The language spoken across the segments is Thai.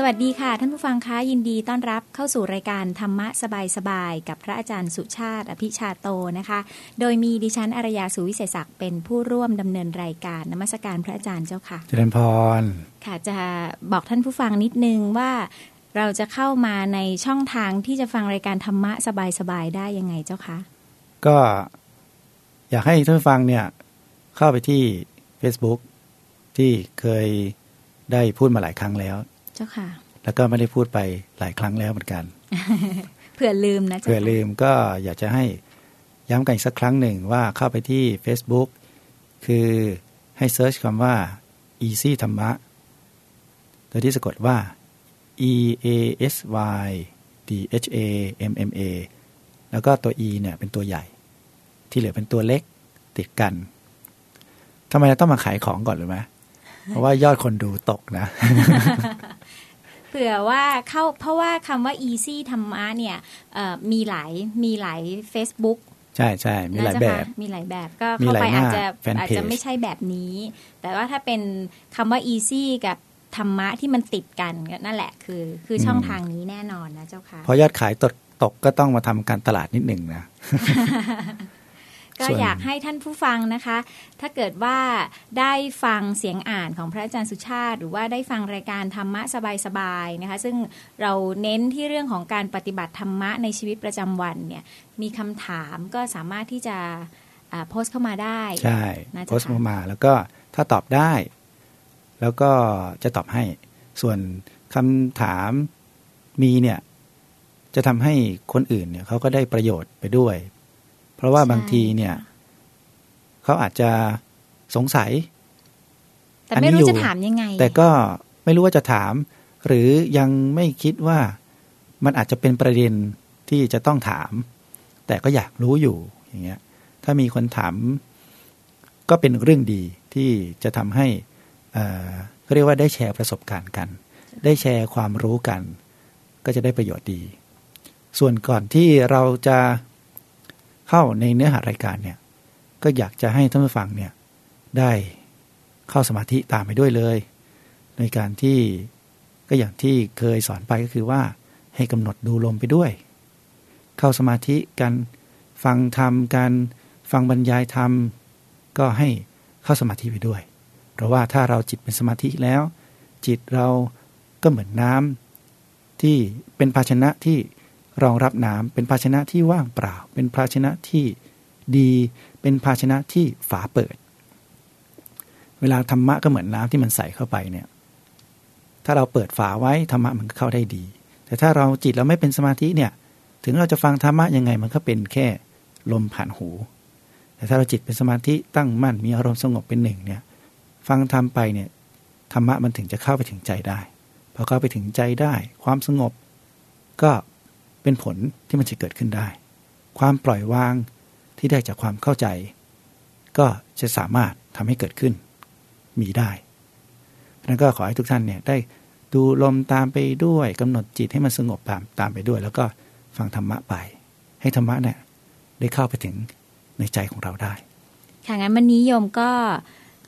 สวัสดีค่ะ ท่านผู้ฟังคะยินดีต้อนรับเข้าสู่รายการธรรมะสบายๆกับพระอาจารย์สุชาติ อภิชาโตนะคะ โดยมีดิฉันอารยาสุวิเศษศักดิ์เป็นผู้ร่วมดำเนินรายการนมัสการพระอาจารย์เจ้าค่ะ เจริญพร ค่ะจะบอกท่านผู้ฟังนิดนึงว่าเราจะเข้ามาในช่องทางที่จะฟังรายการธรรมะสบายๆได้ยังไงเจ้าคะก็อยากให้ท่านผู้ฟังเนี่ยเข้าไปที่ Facebook ที่เคยได้พูดมาหลายครั้งแล้ว เจ้าค่ะ แล้วก็ไม่ได้พูดไปหลายครั้งแล้วเหมือนกัน เผื่อลืมนะเจ้าเผื่อค่ะลืมก็อยากจะให้ย้ำกันอีกสักครั้งหนึ่งว่าเข้าไปที่ Facebook คือให้เซิร์ชคำว่า easy ธรรมะ โดยที่สะกดว่า e a s y d h a m m a แล้วก็ตัว e เนี่ยเป็นตัวใหญ่ ที่เหลือเป็นตัวเล็กติดกันทำไมเราต้องมาขายของก่อนหรือไหมเพราะว่ายอดคนดูตกนะ เผื่อว่าเข้าเพราะว่าคำว่า easy ธรรมะเนี่ยเอ่อมีหลายมีหลาย Facebook ใช่ใช่มีหลายนะแบเจ้าบค่ะมีหลายแบบก็มีเข้าหลายไปหน้าอาจจะแฟนเพจอาจจะไม่ใช่แบบนี้ แต่ว่าถ้าเป็นคำว่า easy กับธรรมะที่มันติดกันก็นั่นแหละคือ คือช่องทางนี้แน่นอนนะเจ้าค่ะพอยอดขายตกตกก็ต้องมาทำการตลาดนิดหนึ่งนะ ก็ส่วนอยากให้ท่านผู้ฟังนะคะ ถ้าเกิดว่าได้ฟังเสียงอ่านของพระอาจารย์สุชาติ หรือว่าได้ฟังรายการธรรมะสบายๆนะคะ ซึ่งเราเน้นที่เรื่องของการปฏิบัติธรรมะในชีวิตประจำวันเนี่ยมีคำถามก็สามารถที่จะอ่าโพสต์เข้ามาได้ใช่น่าจะโพสต์มาแล้วก็ถ้าตอบได้ แล้วก็จะตอบให้ส่วนคำถามมีเนี่ยจะทำให้คนอื่นเนี่ยเขาก็ได้ประโยชน์ไปด้วย เพราะว่าบางทีเนี่ยเขาอาจจะสงสัย แต่อันนี้ไม่รู้อยู่จะถามยังไง แต่ก็ไม่รู้ว่าจะถาม หรือยังไม่คิดว่ามันอาจจะเป็นประเด็นที่จะต้องถาม แต่ก็อยากรู้อยู่อย่างเงี้ย ถ้ามีคนถาม ก็เป็นเรื่องดีที่จะทำให้เอ่อเขาเรียกว่าได้แชร์ประสบการณ์กัน ได้แชร์ความรู้กัน ก็จะได้ประโยชน์ดี ส่วนก่อนที่เราจะ เข้าในเนื้อหารายการเนี่ยก็อยากจะให้ท่านผู้ฟังเนี่ยได้เข้าสมาธิตามไปด้วยเลย ในการที่ก็อย่างที่เคยสอนไปก็คือว่าให้กำหนดดูลมไปด้วย เข้าสมาธิกันฟังธรรมกันฟังบรรยายธรรม ก็ให้เข้าสมาธิไปด้วย เพราะว่าถ้าเราจิตเป็นสมาธิแล้ว จิตเราก็เหมือนน้ำที่เป็นภาชนะที่ รองรับน้ำเป็นภาชนะที่ว่างเปล่า เป็นภาชนะที่ดี เป็นภาชนะที่ฝาเปิด เวลาธรรมะก็เหมือนน้ำที่มันใส่เข้าไปเนี่ย ถ้าเราเปิดฝาไว้ธรรมะมันก็เข้าได้ดี แต่ถ้าเราจิตเราไม่เป็นสมาธิเนี่ย ถึงเราจะฟังธรรมะยังไงมันก็เป็นแค่ลมผ่านหู แต่ถ้าเราจิตเป็นสมาธิตั้งมั่นมีอารมณ์สงบเป็นหนึ่งเนี่ย ฟังธรรมไปเนี่ยธรรมะมันถึงจะเข้าไปถึงใจได้พอเข้าไปถึงใจได้ ความสงบ ก็ เป็นผลที่มันจะเกิดขึ้นได้ ความปล่อยวางที่ได้จากความเข้าใจ ก็จะสามารถทำให้เกิดขึ้น มีได้เพราะฉะนั้นก็ขอให้ทุกท่านเนี่ยได้ดูลมตามไปด้วยกำหนดจิตให้มันสงบตามตามไปด้วย แล้วก็ฟังธรรมะไป ให้ธรรมะเนี่ยได้เข้าไปถึงในใจของเราได้ค่ะงั้นวันนี้โยมก็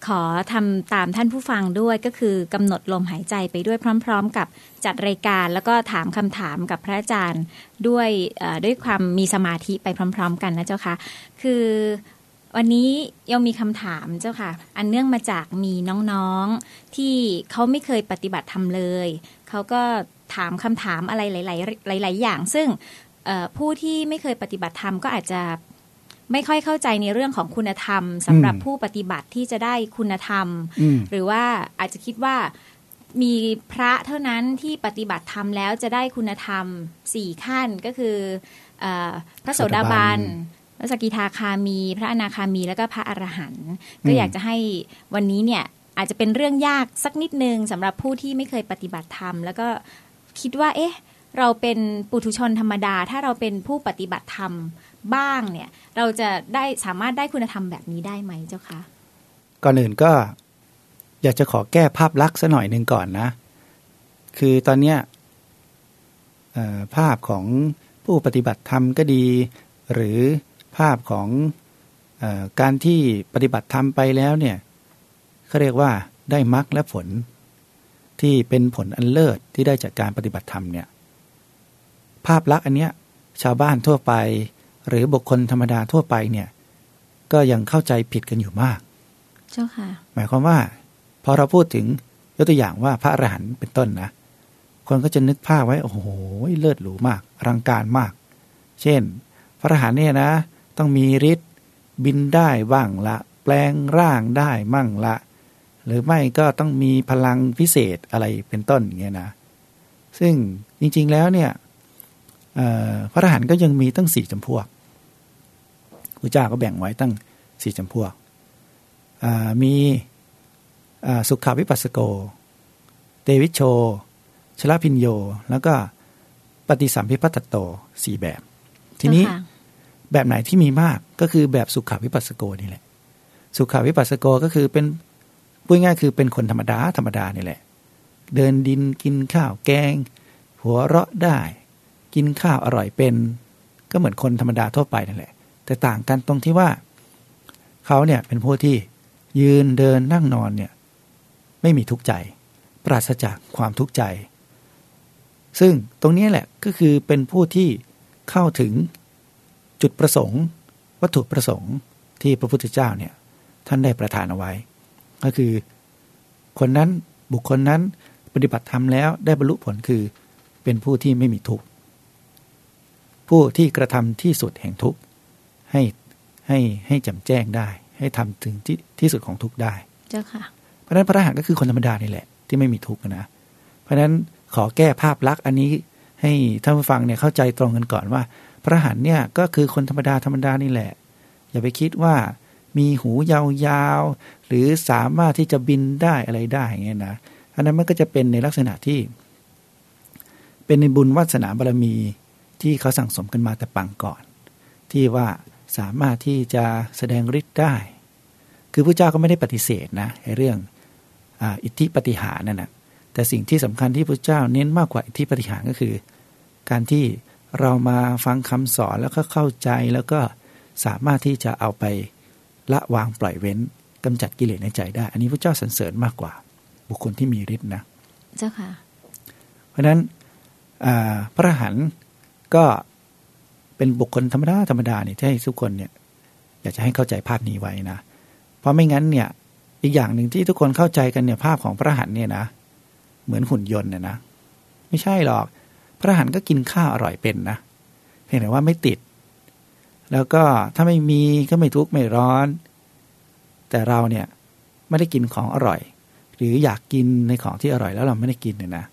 ขอทำตามท่านผู้ฟังด้วยก็คือกำหนดลมหายใจไปด้วยพร้อม ๆ กับจัดรายการ แล้วก็ถามคำถามกับพระอาจารย์ด้วยด้วยความมีสมาธิไปพร้อม ๆ กันนะเจ้าค่ะ คือวันนี้โยมมีคำถามเจ้าค่ะ อันเนื่องมาจากมีน้องๆที่เขาไม่เคยปฏิบัติธรรมเลย เขาก็ถามคำถามอะไรหลายๆหลาย ๆ อย่าง ซึ่งผู้ที่ไม่เคยปฏิบัติธรรมก็อาจจะ ไม่ค่อยเข้าใจในเรื่องของคุณธรรมสำหรับอืมผู้ปฏิบัติที่จะได้คุณธรรมอืมหรือว่าอาจจะคิดว่ามีพระเท่านั้นที่ปฏิบัติธรรมแล้วจะได้คุณธรรมสี่ขั้นก็คือเออพระโสดาบันพระสกิทาคามี พระอนาคามีแล้วก็พระอรหันต์ก็อืมอยากจะให้วันนี้เนี่ยอาจจะเป็นเรื่องยากสักนิดนึงสำหรับผู้ที่ไม่เคยปฏิบัติธรรม แล้วก็คิดว่า เอ๊ะ เราเป็นปุถุชนธรรมดา ถ้าเราเป็นผู้ปฏิบัติธรรม บ้างเนี่ย เราจะได้สามารถได้คุณธรรมแบบนี้ได้ไหมเจ้าคะก่อนอื่นก็ อยากจะขอแก้ภาพลักษณ์ซะหน่อยหนึ่งก่อนนะ คือตอนเนี้ยภาพของผู้ปฏิบัติธรรมก็ดี หรือภาพของอการที่ปฏิบัติธรรมไปแล้วเนี่ยเขาเรียกว่าได้มรรคและผลที่เป็นผลอันเลิศที่ได้จากการปฏิบัติธรรมเนี่ยภาพลักษณ์อันเนี้ยชาวบ้านทั่วไป หรือบุคคลธรรมดาทั่วไปเนี่ย ก็ยังเข้าใจผิดกันอยู่มาก เจ้าค่ะ หมายความว่า พอเราพูดถึงยกตัวอย่างว่าพระอรหันต์เป็นต้นนะคนก็จะนึกภาพไว้โอ้โหเลิศหรูมากอลังการมาก เช่น พระอรหันต์เนี่ยนะ ต้องมีฤทธิ์บินได้บ้างละ แปลงร่างได้มั่งละ หรือไม่ก็ต้องมีพลังพิเศษอะไรเป็นต้นอย่างเงี้ยนะ ซึ่งจริงๆแล้วเนี่ยเอ่อ พระอรหันต์ก็ยังมีตั้งสี่จำพวกพระเจ้าก็แบ่งไว้ตั้งสี่จำพวกอ่ามีอ่าสุขาวิปัสสโก เตวิชโช ชลพินโย แล้วก็ปฏิสัมพิพัตตโตสี่แบบ ทีนี้เจ้าค่ะแบบไหนที่มีมากก็คือแบบสุขาวิปัสสโกนี่แหละ สุขาวิปัสสโกก็คือเป็นพูดง่ายๆคือเป็นคนธรรมดาธรรมดานี่แหละ เดินดินกินข้าวแกง หัวเราะได้ กินข้าวอร่อยเป็น ก็เหมือนคนธรรมดาทั่วไปนั่นแหละ แต่ต่างกันตรงที่ว่า เขาเนี่ยเป็นผู้ที่ยืนเดินนั่งนอนเนี่ยไม่มีทุกข์ใจ ปราศจากความทุกข์ใจ ซึ่งตรงนี้แหละก็คือเป็นผู้ที่เข้าถึงจุดประสงค์ วัตถุประสงค์ที่พระพุทธเจ้าเนี่ยท่านได้ประทานเอาไว้ ก็คือ คนนั้นบุคคลนั้นปฏิบัติธรรมแล้วได้บรรลุผลคือเป็นผู้ที่ไม่มีทุกข์ ผู้ที่กระทำที่สุดแห่งทุกข์ให้ให้ให้แจำแจ้งได้ ให้ทำถึงที่ที่สุดของทุกข์ได้ เจ้าค่ะ เพราะฉะนั้นพระอรหันต์ก็คือคนธรรมดานี่แหละ ที่ไม่มีทุกข์นะ เพราะฉะนั้นขอแก้ภาพลักษณ์อันนี้ให้ท่านผู้ฟังเนี่ยเข้าใจตรงกันก่อนว่า พระอรหันต์เนี่ยก็คือคนธรรมดาธรรมดานี่แหละ อย่าไปคิดว่ามีหูยาวๆ หรือสามารถที่จะบินได้อะไรได้อย่างเงี้ยนะอันนั้นมันก็จะเป็นในลักษณะที่ เป็นในบุญวาสนาบารมี ที่เขาสั่งสมกันมาแต่ปังก่อน ที่ว่าสามารถที่จะแสดงฤทธิ์ได้ คือพระเจ้าก็ไม่ได้ปฏิเสธนะไอ้เรื่องอาอิทธิปฏิหารนั่นนะแต่สิ่งที่สำคัญที่พระเจ้าเน้นมากกว่าอิทธิปฏิหารก็คือ การที่เรามาฟังคำสอนแล้วก็เข้าใจแล้วก็สามารถที่จะเอาไปละวางปล่อยเว้นกำจัดกิเลสในใจได้ อันนี้พระเจ้าสรรเสริญมากกว่า บุคคลที่มีฤทธิ์นะ เจ้าค่ะ เพราะฉะนั้นอ่าพระอรหันต์ ก็เป็นบุคคลธรรมดาธรรมดาเนี่ยที่ให้ทุกคนเนี่ยอยากจะให้เข้าใจภาพนี้ไว้นะ เพราะไม่งั้นเนี่ยอีกอย่างหนึ่งที่ทุกคนเข้าใจกันเนี่ยภาพของพระหันต์เนี่ยนะเหมือนหุ่นยนต์เนี่ยนะ ไม่ใช่หรอก พระหันต์ก็กินข้าวอร่อยเป็นนะเพียงแต่ว่าไม่ติด แล้วก็ถ้าไม่มีก็ไม่ทุกข์ไม่ร้อน แต่เราเนี่ยไม่ได้กินของอร่อย หรืออยากกินในของที่อร่อยแล้วเราไม่ได้กินเนี่ยนะ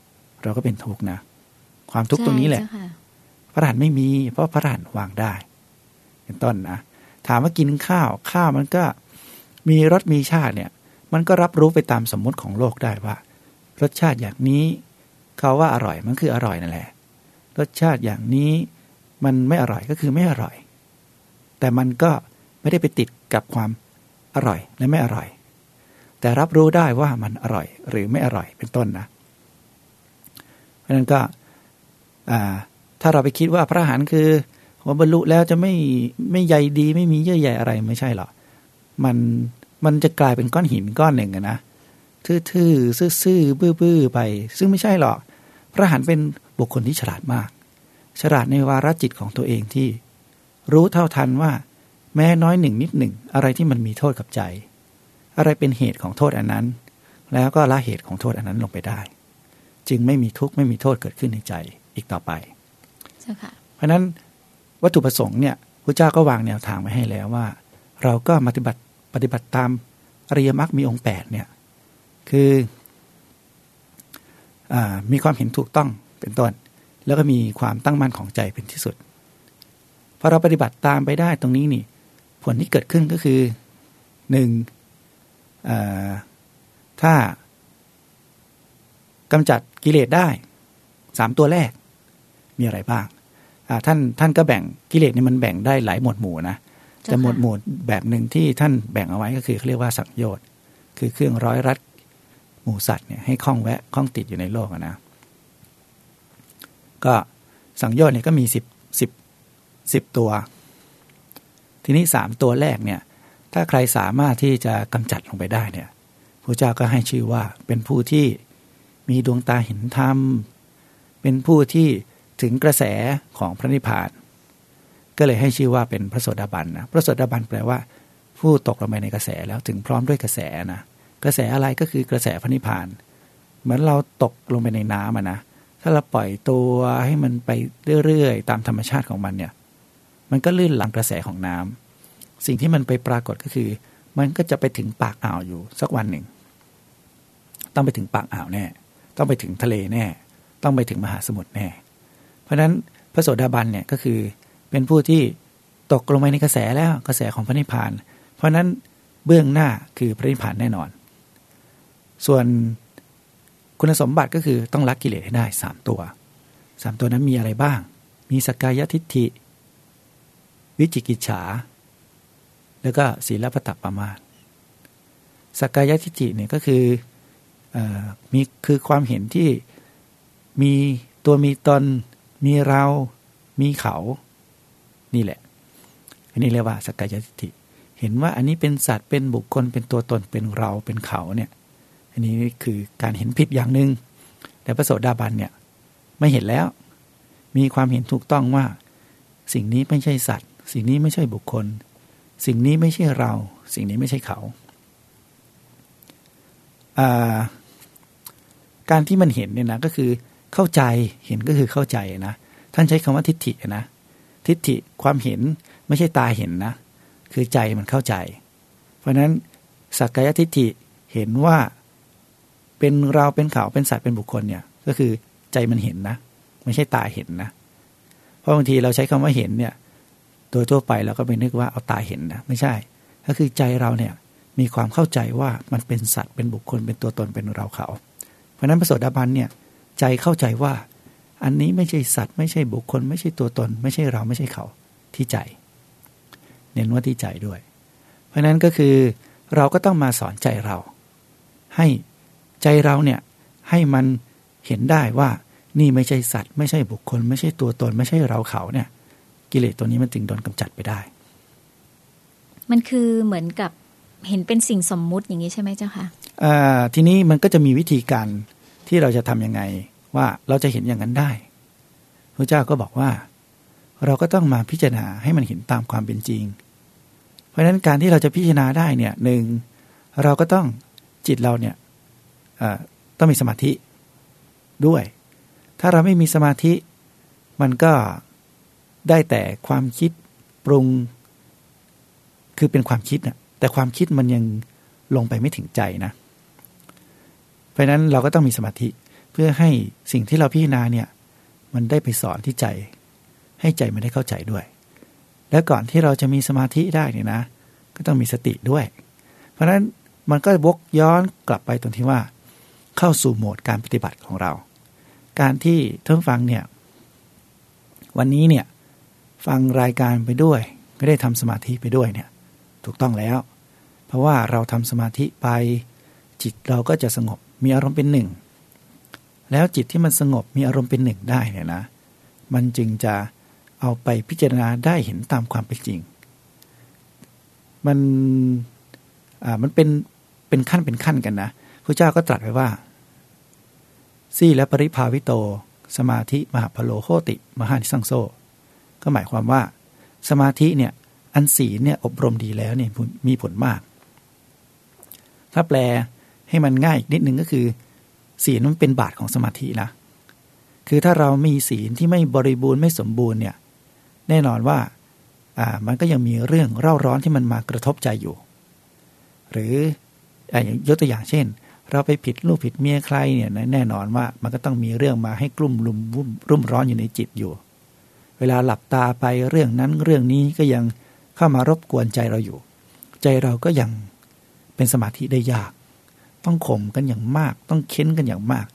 เราก็เป็นทุกข์นะ ความทุกข์ตรงนี้แหละ ระรหันต์ไม่มี เพราะพระรหันต์วางได้ เป็นต้นนะถามว่ากินข้าวข้าวมันก็มีรสมีชาติเนี่ยมันก็รับรู้ไปตามสมมุติของโลกได้ว่า รสชาติอย่างนี้เขาว่าอร่อยมันคืออร่อยนั่นแหละ รสชาติอย่างนี้มันไม่อร่อยก็คือไม่อร่อย แต่มันก็ไม่ได้ไปติดกับความอร่อยและไม่อร่อย แต่รับรู้ได้ว่ามันอร่อยหรือไม่อร่อยเป็นต้นนะ เพราะฉะนั้นก็อ่า ถ้าเราไปคิดว่าพระหันคือว่าบรรลุแล้วจะไม่ไม่ใยดี ไม่มีเยื่อใยอะไรไม่ใช่หรอกมันมันจะกลายเป็นก้อนหินก้อนหนึ่งอะนะทื่อๆซื่อๆบื้อๆไป ซึ่งไม่ใช่หรอก พระหันเป็นบุคคลที่ฉลาดมาก ฉลาดในวาระจิตของตัวเองที่ รู้เท่าทันว่า แม้น้อยหนึ่งนิดหนึ่งอะไรที่มันมีโทษกับใจ อะไรเป็นเหตุของโทษอันนั้น แล้วก็ละเหตุของโทษอันนั้นลงไปได้ จึงไม่มีทุกข์ไม่มีโทษเกิดขึ้นในใจอีกต่อไป เพราะนั้นวัตถุประสงค์เนี่ยพระเจ้าก็วางแนวทางไว้ให้แล้วว่า เราก็ปฏิบัติปฏิบัติตามอริยมรรคมีองค์แปดเนี่ยคืออมีความเห็นถูกต้องเป็นต้น แล้วก็มีความตั้งมั่นของใจเป็นที่สุดพอเราปฏิบัติตามไปได้ตรงนี้นี่ ผลที่เกิดขึ้นก็คือหนึ่งถ้ากำจัดกิเลสได้สามตัวแรกมีอะไรบ้าง ท่านท่านก็แบ่งกิเลสเนี่ยมันแบ่งได้หลายหมวดหมู่นะเจ้าค่ะแต่หมวดหมู่แบบหนึ่งที่ท่านแบ่งเอาไว้ก็คือเขาเรียกว่าสังโยชน์คือเครื่องร้อยรัดหมูสัตว์เนี่ยให้คล้องแวะคล้องติดอยู่ในโลกอะนะ ก็สังโยชน์เนี่ยก็มีสิบสิบสิบตัว ทีนี้สามตัวแรกเนี่ย ถ้าใครสามารถที่จะกำจัดลงไปได้เนี่ยพระเจ้าก็ให้ชื่อว่าเป็นผู้ที่มีดวงตาเห็นธรรม เป็นผู้ที่ ถึงกระแสของพระนิพพาน ก็เลยให้ชื่อว่าเป็นพระโสดาบันนะพระโสดาบันแปลว่า ผู้ตกลงไปในกระแสแล้วถึงพร้อมด้วยกระแสนะกระแสอะไรก็คือกระแสพระนิพพาน เหมือนเราตกลงไปในน้ำนะถ้าเราปล่อยตัวให้มันไปเรื่อยๆตามธรรมชาติของมันเนี่ย มันก็ลื่นหลังกระแสของน้ำสิ่งที่มันไปปรากฏก็คือ มันก็จะไปถึงปากอ่าวอยู่สักวันหนึ่ง ต้องไปถึงปากอ่าวแน่ ต้องไปถึงทะเลแน่ ต้องไปถึงมหาสมุทรแน่ เพราะฉะนั้นพระโสดาบันเนี่ยก็คือเป็นผู้ที่ตกลงไปในกระแสแล้วกระแสของพระนิพพาน เพราะนั้นเบื้องหน้าคือพระนิพพานแน่นอน ส่วนคุณสมบัติก็คือต้องละกกิเลสให้ได้สามตัวสามตัวนั้นมีอะไรบ้าง มีสกายทิฏฐิ วิจิกิจฉา แล้วก็ศีลปตปมาทสกายทิฏฐิเนี่ยก็คืออมีคือความเห็นที่มีตัวมีตน มีเรามีเขา นี่แหละ อันนี้เรียกว่าสกายทิฏฐิ เห็นว่าอันนี้เป็นสัตว์เป็นบุคคลเป็นตัวตนเป็นเราเป็นเขาเนี่ยอันนี้คือการเห็นผิดอย่างหนึง่งแต่พระโสดาบันเนี่ยไม่เห็นแล้ว มีความเห็นถูกต้องว่า สิ่งนี้ไม่ใช่สัตว์ สิ่งนี้ไม่ใช่บุคคล สิ่งนี้ไม่ใช่เรา สิ่งนี้ไม่ใช่เขาการที่มันเห็นเนี่ยนะก็คือ เข้าใจเห็นก็คือเข้าใจนะ ท่านใช้คำว่าทิฏฐินะ ทิฏฐิความเห็นไม่ใช่ตาเห็นนะ คือใจมันเข้าใจ เพราะนั้นสักกายทิฏฐิเห็นว่าเป็นเราเป็นเขาเป็นสัตว์เป็นบุคคลเนี่ย ก็คือใจมันเห็นนะ ไม่ใช่ตาเห็นนะ เพราะบางทีเราใช้คำว่าเห็นเนี่ย โดยทั่วไปเราก็ไปนึกว่าเอาตาเห็นนะไม่ใช่ ก็คือใจเราเนี่ยมีความเข้าใจว่ามันเป็นสัตว์เป็นบุคคลเป็นตัวตนเป็นเราเขา เพราะนั้นพระโสดาบันเนี่ย ใจเข้าใจว่า อันนี้ไม่ใช่สัตว์ไม่ใช่บุคคล ไม่ใช่ตัวตน ไม่ใช่เราไม่ใช่เขาที่ใจ เน้นว่าที่ใจด้วย เพราะนั้นก็คือเราก็ต้องมาสอนใจเรา ให้ใจเราเนี่ยให้มันเห็นได้ว่านี่ไม่ใช่สัตว์ ไม่ใช่บุคคล ไม่ใช่ตัวตน ไม่ใช่เราเขาเนี่ย กิเลสตัวนี้มันจึงโดนกำจัดไปได้ มันคือเหมือนกับเห็นเป็นสิ่งสมมุติอย่างนี้ใช่ไหมเจ้าคะะทีนี้มันก็จะมีวิธีการ ที่เราจะทํำยังไงว่าเราจะเห็นอย่างนั้นได้พระเจ้าก็บอกว่า เราก็ต้องมาพิจารณาให้มันเห็นตามความเป็นจริง เพราะฉะนั้นการที่เราจะพิจารณาได้เนี่ยหนึ่งเราก็ต้องจิตเราเนี่ยต้องมีสมาธิด้วย ถ้าเราไม่มีสมาธิมันก็ได้แต่ความคิดปรุง คือเป็นความคิดนะแต่ความคิดมันยังลงไปไม่ถึงใจนะ เพราะนั้นเราก็ต้องมีสมาธิเพื่อให้สิ่งที่เราพิจารณาเนี่ยมันได้ไปสอนที่ใจ ให้ใจมันได้เข้าใจด้วย แล้วก่อนที่เราจะมีสมาธิได้เนี่ยนะ ก็ต้องมีสติด้วย เพราะฉะนั้นมันก็วกย้อนกลับไปตรงที่ว่า เข้าสู่โหมดการปฏิบัติของเรา การที่ท่านฟังเนี่ยวันนี้เนี่ยฟังรายการไปด้วยไม่ได้ทำสมาธิไปด้วยเนี่ยถูกต้องแล้ว เพราะว่าเราทำสมาธิไปจิตเราก็จะสงบ มีอารมณ์เป็นหนึ่ง แล้วจิตที่มันสงบมีอารมณ์เป็นหนึ่งได้เนี่ยนะ มันจึงจะเอาไปพิจารณาได้เห็นตามความเป็นจริง มันอ่ามันเป็นเป็นขั้นเป็นขั้นกันนะพระเจ้าก็ตรัสไว้ว่าซี่และปริภาวิโต สมาธิมหาพโลโคติ มหานิสังโซ ก็หมายความว่า สมาธิเนี่ยอันศีลเนี่ยอบรมดีแล้วเนี่ยมีผลมาก ถ้าแปล ให้มันง่ายนิดนึงก็คือ ศีลมันเป็นบาทของสมาธินะคือถ้าเรามีศีลที่ไม่บริบูรณ์ไม่สมบูรณ์เนี่ยแน่นอนว่าอ่ามันก็ยังมีเรื่องเร่าร้อนที่มันมากระทบใจอยู่ หรืออย่างยกตัวอย่างเช่น เราไปผิดลูกผิดเมียใครเนี่ยแน่นอนว่ามันก็ต้องมีเรื่องมาให้กลุ่มรุมรุ่มร้อนอยู่ในจิตอยู่ เวลาหลับตาไปเรื่องนั้นเรื่องนี้ก็ยังเข้ามารบกวนใจเราอยู่ ใจเราก็ยังเป็นสมาธิได้ยาก ต้องข่มกันอย่างมาก ต้องเค้นกันอย่างมาก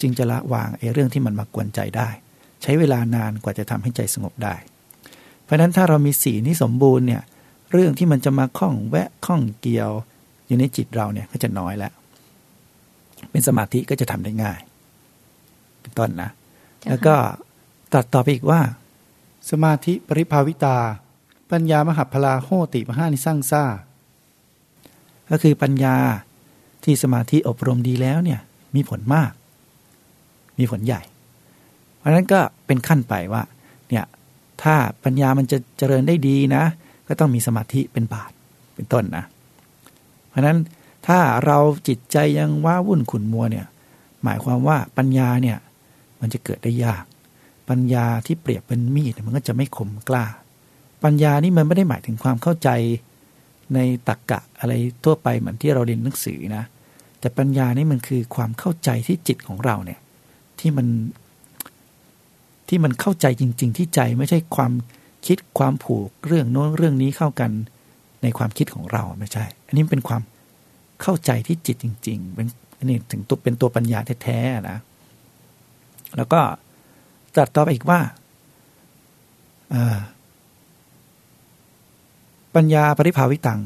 จึงจะละวางไอ้เรื่องที่มันมากวนใจได้ ใช้เวลานานกว่าจะทำให้ใจสงบได้ เพราะฉะนั้นถ้าเรามีสีที่สมบูรณ์เนี่ยเรื่องที่มันจะมาข้องแวะข้องเกี่ยว อยู่ในจิตเราเนี่ยก็จะน้อยแล้ว เป็นสมาธิก็จะทำได้ง่าย เป็นต้นนะ แล้วก็ตัดต่อไปอีกว่า สมาธิปริภาวิตา ปัญญามหัพลาโหติมหานิสร้างซ่าก็คือปัญญา ที่สมาธิอบรมดีแล้วเนี่ยมีผลมาก มีผลใหญ่ เพราะนั้นก็เป็นขั้นไปว่าเนี่ยถ้าปัญญามันจะเจริญได้ดีนะ ก็ต้องมีสมาธิเป็นบาทเป็นต้นนะ เพราะฉะนั้นถ้าเราจิตใจยังว้าวุ่นขุนมัวเนี่ยหมายความว่าปัญญาเนี่ยมันจะเกิดได้ยาก ปัญญาที่เปรียบเป็นมีดมันก็จะไม่คมกล้า ปัญญานี่มันไม่ได้หมายถึงความเข้าใจในตรกกะอะไรทั่วไปเหมือนที่เราเรียนหนังสือนะ แต่ปัญญานี่มันคือความเข้าใจที่จิตของเราเนี่ย ที่มัน ที่มันเข้าใจจริง ๆ ที่ใจไม่ใช่ความคิดความผูกเรื่องโน้นเรื่องนี้เข้ากันในความคิดของเราไม่ใช่ อันนี้เป็นความเข้าใจที่จิตจริง ๆ เป็นอันนี้ถึงตัวเป็นตัวปัญญาแท้ๆนะ แล้วก็ตรัสต่อไปอีกว่าปัญญาปริภาวิตัง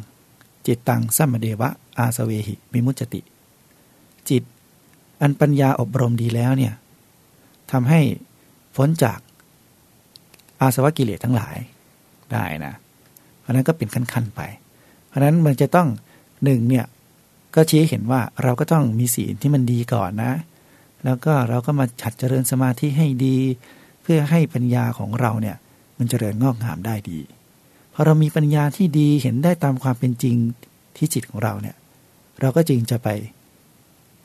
จิตตังสัมเดวะ อาสเวหิมิมุจติ จิต อันปัญญาอบรมดีแล้วเนี่ยทำให้พ้นจากอาสวะกิเลสทั้งหลายได้นะ เพราะนั้นก็เป็นขั้นๆไป เพราะนั้นมันจะต้องหนึ่งเนี่ยก็ชี้เห็นว่าเราก็ต้องมีศีลที่มันดีก่อนนะ แล้วก็เราก็มาฉัดเจริญสมาธิให้ดี เพื่อให้ปัญญาของเราเนี่ย มันเจริญงอกงามได้ดีพอเรามีปัญญาที่ดีเห็นได้ตามความเป็นจริงที่จิตของเราเนี่ย เราก็จึงจะไป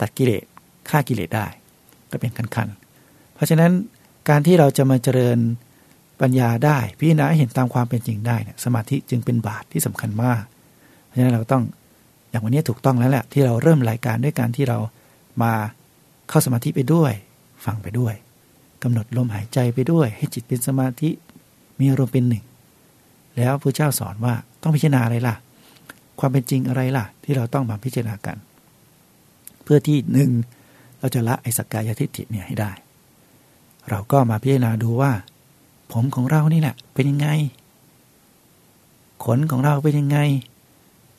ตัดกิเลสฆ่ากิเลสได้ ก็เป็นขั้นๆเพราะฉะนั้นการที่เราจะมาเจริญปัญญาได้พิจารณาเห็นตามความเป็นจริงได้เนี่ยสมาธิจึงเป็นบาตรที่สำคัญมาก เพราะฉะนั้นเราต้องอย่างวันนี้ถูกต้องแล้วแหละที่เราเริ่มรายการด้วยการที่เรามาเข้าสมาธิไปด้วย ฟังไปด้วยกำหนดลมหายใจไปด้วย ให้จิตเป็นสมาธิมีอารมณ์เป็นหนึ่ง แล้วพระเจ้าสอนว่าต้องพิจารณาอะไรล่ะ ความเป็นจริงอะไรล่ะ ที่เราต้องมาพิจารณากัน เพื่อที่หนึ่งเราจะละไอ้สกกายทิฏฐิเนี่ยให้ได้ เราก็มาพิจารณาดูว่า ผมของเรานี่แหละเป็นยังไง ขนของเราเป็นยังไง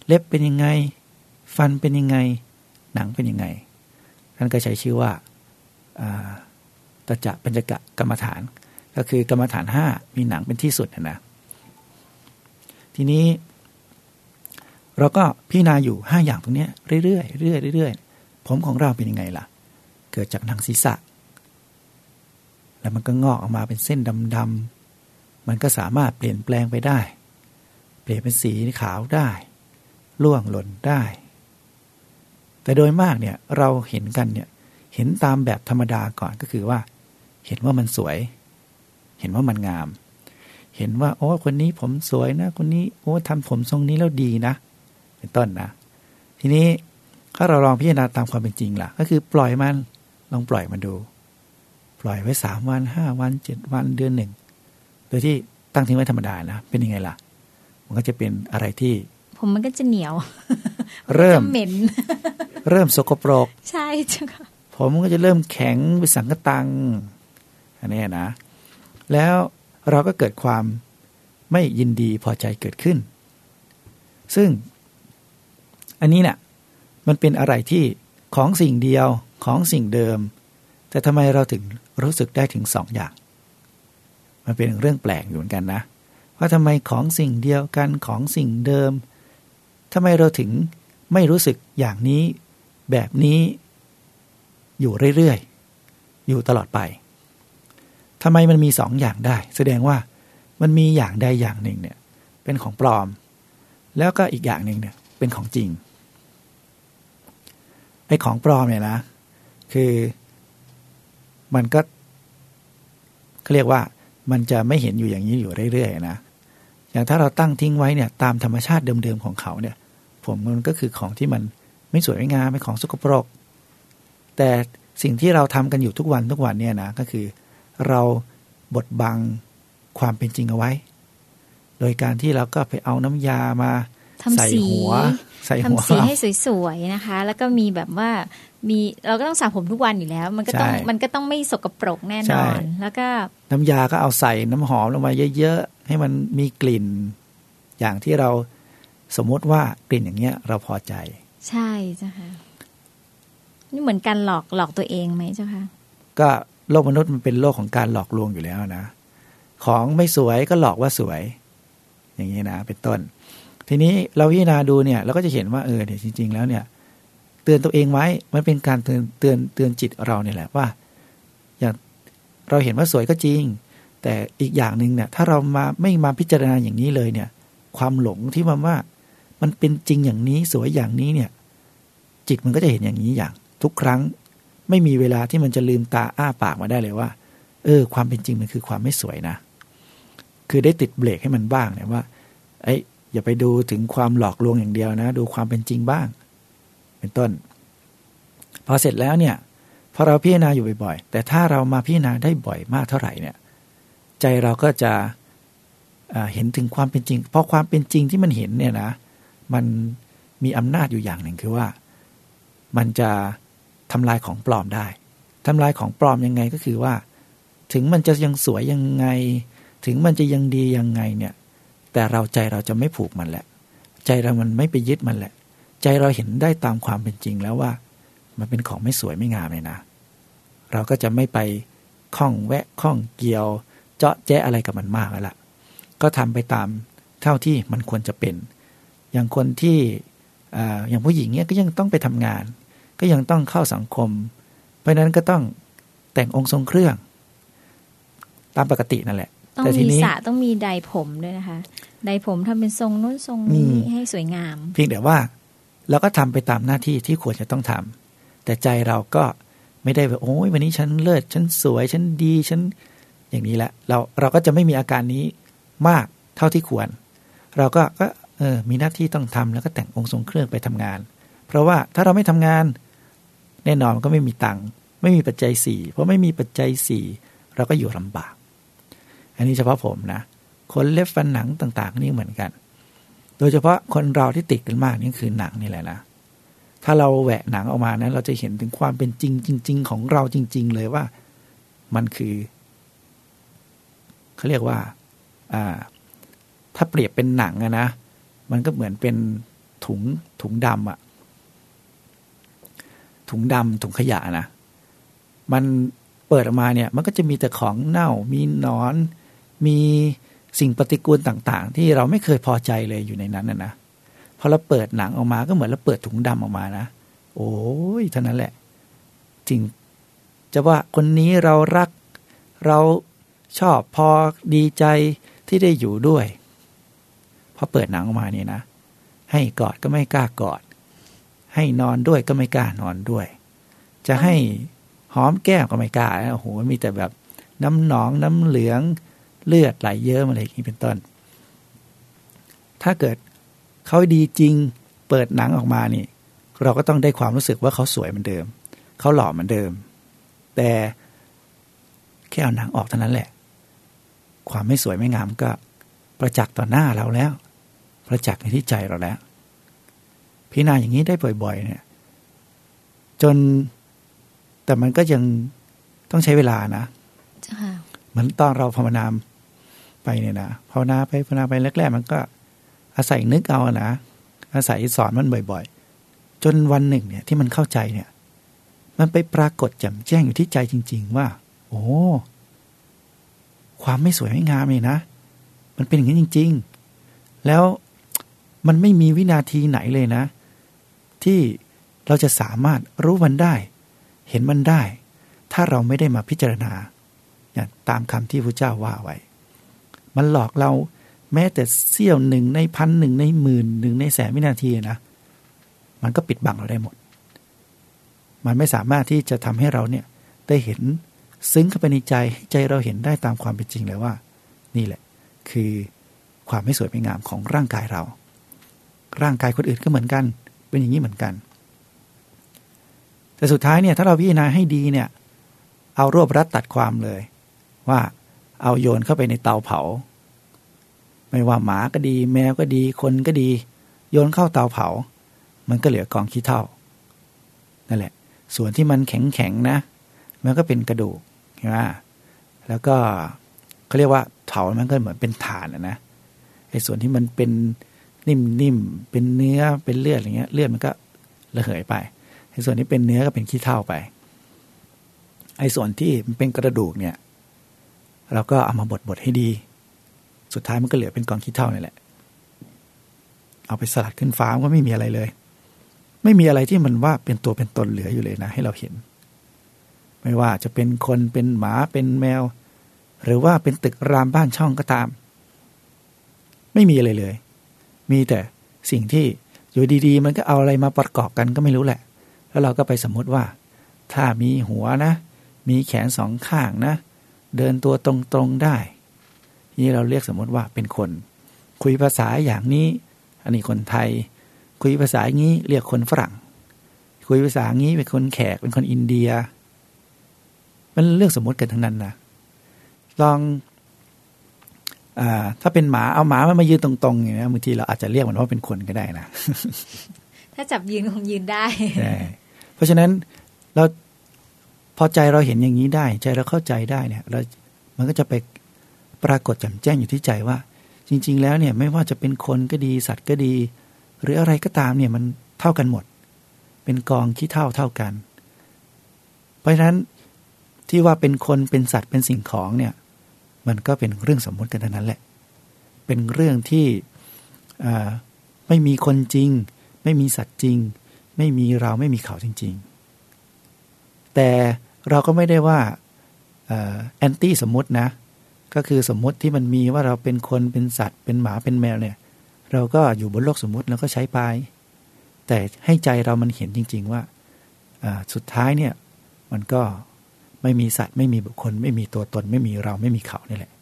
เล็บเป็นยังไง ฟันเป็นยังไง หนังเป็นยังไงท่านก็ใช้ชื่อว่าตจะปัญจกะกรรมฐาน ก็คือกรรมฐานห้ามีหนังเป็นที่สุดนะทีนี้ เราก็พิจารณาอยู่ห้าอย่างตรงนี้เรื่อยๆเรื่อยๆเรื่อยๆ ผมของเราเป็นยังไงล่ะ เกิดจากหนังศีรษะ แล้วมันก็งอกออกมาเป็นเส้นดำๆมันก็สามารถเปลี่ยนแปลงไปได้ เปลี่ยนเป็นสีขาวได้ล่วงหล่นได้ แต่โดยมากเนี่ยเราเห็นกันเนี่ยเห็นตามแบบธรรมดาก่อนก็คือว่า เห็นว่ามันสวย เห็นว่ามันงาม เห็นว่าโอ้คนนี้ผมสวยนะ คนนี้โอ้ทำผมทรงนี้แล้วดีนะ เป็นต้นนะ ทีนี้ ถ้าเราลองพิจารณาตามความเป็นจริงล่ะ ก็คือปล่อยมัน ลองปล่อยมันดู ปล่อยไว้สามวันห้าวันเจ็ดวันเดือนหนึ่ง โดยที่ตั้งทิ้งไว้ธรรมดานะ เป็นยังไงล่ะ มันก็จะเป็นอะไรที่ ผมมันก็จะเหนียว เริ่มเหม็น เริ่มสกปรก ใช่จ้ะค่ะผมก็จะเริ่มแข็งไปสังกตัง อันนี้นะ แล้วเราก็เกิดความไม่ยินดีพอใจเกิดขึ้น ซึ่งอันนี้เนะี่ย มันเป็นอะไรที่ของสิ่งเดียวของสิ่งเดิม แต่ทำไมเราถึงรู้สึกได้ถึงสองอย่าง มันเป็นเรื่องแปลกอยู่เหมือนกันนะ ว่าทำไมของสิ่งเดียวกันของสิ่งเดิมทำไมเราถึงไม่รู้สึกอย่างนี้ แบบนี้ อยู่เรื่อยๆ อยู่ตลอดไปทำไมมันมีสองอย่างได้ แสดงว่ามันมีอย่างใดอย่างหนึ่งเนี่ยเป็นของปลอม แล้วก็อีกอย่างหนึ่งเนี่ยเป็นของจริง ไอ้ของปลอมเนี่ยนะ คือมันก็เขาเรียกว่ามันจะไม่เห็นอยู่อย่างนี้อยู่เรื่อยๆนะ อย่างถ้าเราตั้งทิ้งไว้เนี่ยตามธรรมชาติเดิมๆของเขาเนี่ย ผมมันก็คือของที่มันไม่สวยไม่งามเป็นของสกปรก แต่สิ่งที่เราทำกันอยู่ทุกวันทุกวันเนี่ยนะก็คือเราบดบังความเป็นจริงเอาไว้ โดยการที่เราก็ไปเอาน้ำยามา ใส่หัวใส่หัวทำสีให้สวยๆนะคะ แล้วก็มีแบบว่ามีเราก็ต้องสระผมทุกวันอยู่แล้ว มันก็ต้องมันก็ต้องไม่สกปรกแน่นอน แล้วก็น้ำยาก็เอาใส่น้ำหอมลงมาเยอะๆ ให้มันมีกลิ่น อย่างที่เราสมมติว่ากลิ่นอย่างเงี้ย เราพอใจ ใช่เจ้าค่ะนี่เหมือนการหลอกหลอกตัวเองไหมเจ้าค่ะก็โลกมนุษย์มันเป็นโลกของการหลอกลวงอยู่แล้วนะ ของไม่สวยก็หลอกว่าสวย อย่างนี้นะเป็นต้น ทีนี้เราพิจารณาดูเนี่ยเราก็จะเห็นว่าเออเนี่ยจริง ๆ แล้วเนี่ย เตือนตัวเองไว้มันเป็นการเตือนเตือนเตือนจิตเราเนี่ยแหละว่า อย่างเราเห็นว่าสวยก็จริง แต่อีกอย่างหนึ่งเนี่ย ถ้าเรามาไม่มาพิจารณาอย่างนี้เลยเนี่ย ความหลงที่มันว่า มันเป็นจริงอย่างนี้สวยอย่างนี้เนี่ย จิตมันก็จะเห็นอย่างนี้อย่าง ทุกครั้งไม่มีเวลาที่มันจะลืมตาอ้าปากมาได้เลยว่า เออ ความเป็นจริงมันคือความไม่สวยนะ คือได้ติดเบรกให้มันบ้างเนี่ยว่าไอ้ อย่าไปดูถึงความหลอกลวงอย่างเดียวนะ ดูความเป็นจริงบ้าง เป็นต้น พอเสร็จแล้วเนี่ยพอเราพิจารณาอยู่บ่อยๆ แต่ถ้าเรามาพิจารณาได้บ่อยมากเท่าไหร่เนี่ย ใจเราก็จะเห็นถึงความเป็นจริง เพราะความเป็นจริงที่มันเห็นเนี่ยนะ มันมีอำนาจอยู่อย่างหนึ่งคือว่า มันจะทำลายของปลอมได้ทำลายของปลอมยังไงก็คือว่า ถึงมันจะยังสวยยังไง ถึงมันจะยังดียังไงเนี่ย แต่เราใจเราจะไม่ผูกมันแหละ ใจเรามันไม่ไปยึดมันแหละ ใจเราเห็นได้ตามความเป็นจริงแล้วว่า มันเป็นของไม่สวยไม่งามเลยนะ เราก็จะไม่ไปข้องแวะข้องเกี่ยว เจาะแจ้อะไรกับมันมากแล้วล่ะ ก็ทำไปตามเท่าที่มันควรจะเป็น อย่างคนที่อย่างผู้หญิงเนี่ยก็ยังต้องไปทำงาน ก็ยังต้องเข้าสังคม เพราะนั้นก็ต้องแต่งองค์ทรงเครื่อง ตามปกตินั่นแหละ ต้องมีสระต้องมีไดผมด้วยนะคะไดผมทำเป็นทรงนู้นทรงนี้ให้สวยงาม เพียงแต่ว่าเราก็ทำไปตามหน้าที่ที่ควรจะต้องทำแต่ใจเราก็ไม่ได้แบบโอ้ยวันนี้ฉันเลิศฉันสวยฉันดีฉันอย่างนี้แหละเราเราก็จะไม่มีอาการนี้มากเท่าที่ควร เราก็ก็เออมีหน้าที่ต้องทำแล้วก็แต่งองค์ทรงเครื่องไปทำงาน เพราะว่าถ้าเราไม่ทำงาน แน่นอนก็ไม่มีตังค์ไม่มีปัจจัยสี่เพราะไม่มีปัจจัยสี่เราก็อยู่ลำบากอั นนี้เฉพาะผมนะคนเล็บฟันหนังต่าง ๆ นี่เหมือนกัน โดยเฉพาะคนเราที่ติดกันมากนี่คือหนังนี่แหละนะถ้าเราแหวกหนังออกมานะเราจะเห็นถึงความเป็นจริงจริง ๆ ของเราจริง ๆ เลยว่ามันคือเขาเรียกว่าอ่า ถ้าเปรียบเป็นหนังอะนะมันก็เหมือนเป็นถุงถุงดำอะถุงดำถุงขยะนะมันเปิดออกมาเนี่ย มันก็จะมีแต่ของเน่ามีนอน มีสิ่งปฏิกูลต่างๆ ที่เราไม่เคยพอใจเลยอยู่ในนั้นนะนะพอเราเปิดหนังออกมาก็เหมือนเราเปิดถุงดำออกมานะ โอ้ยเท่านั้นแหละจริงจะว่าคนนี้เรารักเราชอบพอดีใจที่ได้อยู่ด้วยพอเปิดหนังออกมาเนี่ยนะ ให้กอดก็ไม่กล้ากอด ให้นอนด้วยก็ไม่กล้านอนด้วย จะให้หอมแก้มก็ไม่กล้าโอ้โหมีแต่แบบน้ำหนองน้ำเหลือง เลือดไหลเยอะอะไรอย่างนี้เป็นต้น ถ้าเกิดเขาดีจริงเปิดหนังออกมานี่ เราก็ต้องได้ความรู้สึกว่าเขาสวยเหมือนเดิม เขาหล่อเหมือนเดิม แต่แค่เอาหนังออกเท่านั้นแหละ ความไม่สวยไม่งามก็ประจักษ์ต่อหน้าเราแล้ว ประจักษ์ในที่ใจเราแล้วพิจารณาอย่างนี้ได้บ่อย ๆ เนี่ย จนแต่มันก็ยังต้องใช้เวลานะเหมือนตอนเราภาวนา ไปเนี่ยนะภาวนาไปภาวนาไปแรกๆมันก็ อาศัยนึกเอานะอาศัยสอนมันบ่อยๆ จนวันหนึ่งเนี่ยที่มันเข้าใจเนี่ย มันไปปรากฏแจ่มแจ้งอยู่ที่ใจจริง ๆ ว่า โอ้ความไม่สวยไม่งามเลยนะ มันเป็นอย่างนี้จริง ๆ แล้วมันไม่มีวินาทีไหนเลยนะ ที่เราจะสามารถรู้มันได้ เห็นมันได้ ถ้าเราไม่ได้มาพิจารณาตามคำที่พระเจ้าว่าไว้ มันหลอกเราแม้แต่เสี้ยวหนึ่งในพันหนึ่งในหมื่นหนึ่งในแสนวินาทีนะมันก็ปิดบังเราได้หมด มันไม่สามารถที่จะทำให้เราเนี่ยได้เห็นซึ้งเข้าไปในใจใจเราเห็นได้ตามความเป็นจริงเลยว่า นี่แหละ คือความไม่สวยไม่งามของร่างกายเรา ร่างกายคนอื่นก็เหมือนกัน เป็นอย่างนี้เหมือนกัน แต่สุดท้ายเนี่ยถ้าเราพิจารณาให้ดีเนี่ย เอารวบรัดตัดความเลย ว่า เอาโยนเข้าไปในเตาเผา ไม่ว่าหมาก็ดี แมวก็ดี คนก็ดี โยนเข้าเตาเผา มันก็เหลือกองขี้เท่านั่นแหละ ส่วนที่มันแข็งแข็งนะ มันก็เป็นกระดูกเห็นไหมแล้วก็เขาเรียกว่าเผามันก็เหมือนเป็นฐานนะไอ้ส่วนที่มันเป็นนิ่มๆเป็นเนื้อเป็นเลือดอะไรเงี้ย เลือดมันก็ระเหยไปไอ้ส่วนที่เป็นเนื้อก็เป็นขี้เท่าไปไอ้ส่วนที่มันเป็นกระดูกเนี่ย เราก็เอามาบดบดให้ดี สุดท้ายมันก็เหลือเป็นกองขี้เท่านี่แหละ เอาไปสลัดขึ้นฟ้าก็ไม่มีอะไรเลย ไม่มีอะไรที่มันว่าเป็นตัวเป็นตนเหลืออยู่เลยนะ ให้เราเห็น ไม่ว่าจะเป็นคนเป็นหมาเป็นแมว หรือว่าเป็นตึกรามบ้านช่องก็ตาม ไม่มีอะไรเลย มีแต่สิ่งที่อยู่ดีๆ มันก็เอาอะไรมาประกอบกันก็ไม่รู้แหละ แล้วเราก็ไปสมมติว่า ถ้ามีหัวนะ มีแขนสองข้างนะ เดินตัวตรงๆได้นี่เราเรียกสมมติว่าเป็นคน คุยภาษาอย่างนี้ อันนี้คนไทย คุยภาษาอย่างนี้เรียกคนฝรั่ง คุยภาษาอย่างนี้เป็นคนแขกเป็นคนอินเดีย มันเรื่องสมมติกันทั้งนั้นนะลองอ่าถ้าเป็นหมาเอาหมามันมายืนตรงๆอย่างนี้บางทีเราอาจจะเรียกมันว่าเป็นคนก็ได้นะ ถ้าจับยืนคงยืนได้ใช่เพราะฉะนั้นเรา พอใจเราเห็นอย่างนี้ได้ ใจเราเข้าใจได้เนี่ยเรา มันก็จะไปปรากฏแจ่มแจ้งอยู่ที่ใจว่า จริง ๆ แล้วเนี่ยไม่ว่าจะเป็นคนก็ดีสัตว์ก็ดี หรืออะไรก็ตามเนี่ยมันเท่ากันหมด เป็นกองขี้เท่าเท่ากัน เพราะฉะนั้นที่ว่าเป็นคนเป็นสัตว์เป็นสิ่งของเนี่ย มันก็เป็นเรื่องสมมติกันเท่านั้นแหละ เป็นเรื่องที่ไม่มีคนจริง ไม่มีสัตว์จริง ไม่มีเราไม่มีเขาจริง ๆ แต่ เราก็ไม่ได้ว่าแอนตี้สมมตินะ ก็คือสมมติที่มันมีว่าเราเป็นคนเป็นสัตว์ เป็นหมาเป็นแมวเนี่ย เราก็อยู่บนโลกสมมติแล้วก็ใช้ไป แต่ให้ใจเรามันเห็นจริง ๆ ว่าสุดท้ายเนี่ยมันก็ไม่มีสัตว์ไม่มีบุคคล ไม่มีตัวตน ไม่มีเราไม่มีเขานี่แหละ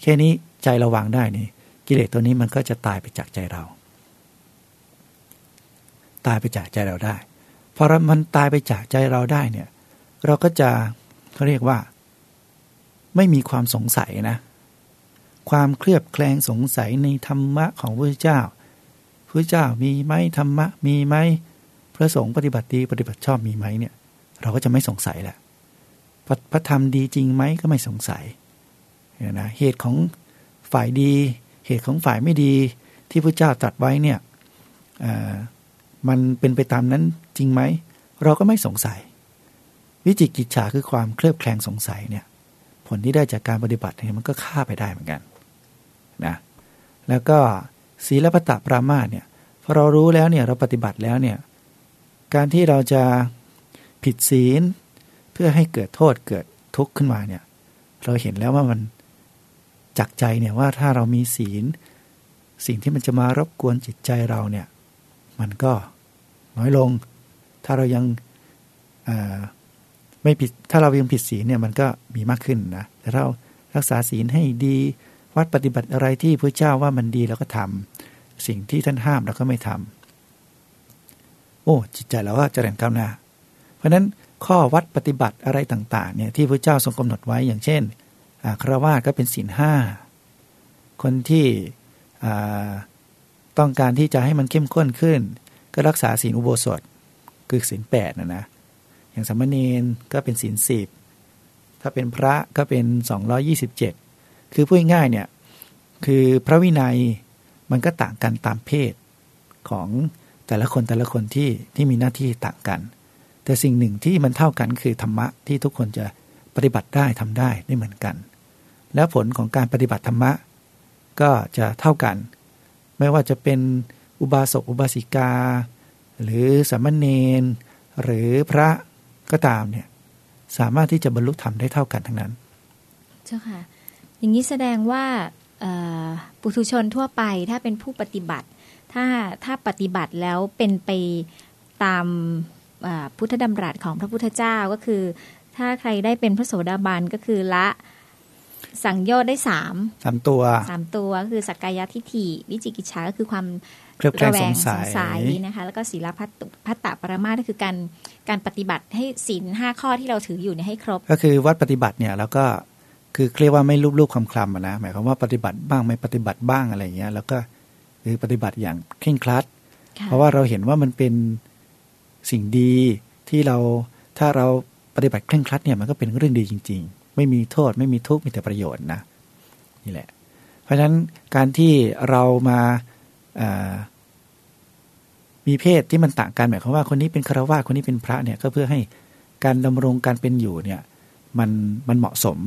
แค่นี้ใจเราวางได้นี่กิเลสตัวนี้มันก็จะตายไปจากใจเรา ตายไปจากใจเราได้พอมันตายไปจากใจเราได้เนี่ย เราก็จะเขาเรียกว่า ไม่มีความสงสัยนะ ความเคลือบแคลงสงสัยในธรรมะของพระเจ้าพระเจ้ามีไหมธรรมะมีไหมพระสงฆ์ปฏิบัติดีปฏิบัติชอบมีไหมเนี่ย เราก็จะไม่สงสัยแหละพระพระธรรมดีจริงไหมก็ไม่สงสัยนะเหตุของฝ่ายดี เหตุของฝ่ายไม่ดีที่พระเจ้าตรัสไว้เนี่ยมันเป็นไปตามนั้นจริงไหม เราก็ไม่สงสัย วิจิกิจฉาคือความเคลือบแคลงสงสัยเนี่ยผลที่ได้จากการปฏิบัติเนี่ยมันก็ฆ่าไปได้เหมือนกันนะแล้วก็ศีลปตะปรามาเนี่ยพอเรารู้แล้วเนี่ยเราปฏิบัติแล้วเนี่ยการที่เราจะผิดศีล เพื่อให้เกิดโทษเกิดทุกข์ขึ้นมาเนี่ยเราเห็นแล้วว่ามันจักใจเนี่ยว่าถ้าเรามีศีล สิ่งที่มันจะมารบกวนจิตใจเราเนี่ยมันก็น้อยลง ถ้าเรายัง ไม่ผิดถ้าเรายังผิดศีลเนี่ยมันก็มีมากขึ้นนะแต่เรารักษาศีลให้ดี วัดปฏิบัติอะไรที่พระเจ้าว่ามันดีเราก็ทำสิ่งที่ท่านห้ามเราก็ไม่ทำโอ้จิตใจเราก็เจริญก้าวหน้า เพราะฉะนั้นข้อวัดปฏิบัติอะไรต่างๆเนี่ยที่พระเจ้าทรงกำหนดไว้อย่างเช่นคราวาสก็เป็นศีลห้าคนที่ต้องการที่จะให้มันเข้มข้นขึ้น ก็รักษาศีลอุโบสถคือศีลแปดนะนะ อย่างสมณเณรก็เป็นศีลสิบถ้าเป็นพระก็เป็น 227 คือพูดง่ายเนี่ยคือพระวินัยมันก็ต่างกันตามเพศของแต่ละคนแต่ละคนที่ที่มีหน้าที่ต่างกัน แต่สิ่งหนึ่งที่มันเท่ากันคือธรรมะที่ทุกคนจะปฏิบัติได้ทำได้ได้เหมือนกัน แล้วผลของการปฏิบัติธรรมะก็จะเท่ากัน ไม่ว่าจะเป็นอุบาสกอุบาสิกา หรือสามเณรหรือพระ ก็ตามเนี่ยสามารถที่จะบรรลุธรรมได้เท่ากันทั้งนั้น เจ้าค่ะ อย่างนี้แสดงว่าปุถุชนทั่วไปถ้าเป็นผู้ปฏิบัติ ถ้าถ้าปฏิบัติแล้วเป็นไปตามพุทธดำรัสของพระพุทธเจ้าก็คือ ถ้าใครได้เป็นพระโสดาบันก็คือละสังโยชน์ได้สามสามตัวสามตัวคือสักกายทิฏฐิวิจิกิจฉาก็คือความ ระแวงสงสัยนะคะ แล้วก็ศีลพัตพัตตปรมาก็คือการการปฏิบัติให้ศีลห้าข้อที่เราถืออยู่เนี่ยให้ครบ ก็คือวัดปฏิบัติเนี่ยแล้วก็คือเรียกว่าไม่รูปๆคำๆนะหมายความว่าปฏิบัติบ้างไม่ปฏิบัติบ้างอะไรเงี้ย แล้วก็คือปฏิบัติอย่างเคร่งครัด เพราะว่าเราเห็นว่ามันเป็นสิ่งดีที่เราถ้าเราปฏิบัติเคร่งครัดเนี่ยมันก็เป็นเรื่องดีจริง ๆ ไม่มีโทษ ไม่มีทุกข์มีแต่ประโยชน์นะนี่แหละ เพราะฉะนั้นการที่เรามา มีเพศที่มันต่างกันหมายความว่าคนนี้เป็นคารวะคนนี้เป็นพระเนี่ยก็เพื่อให้การดำรงการเป็นอยู่เนี่ยมันมันเหมาะสม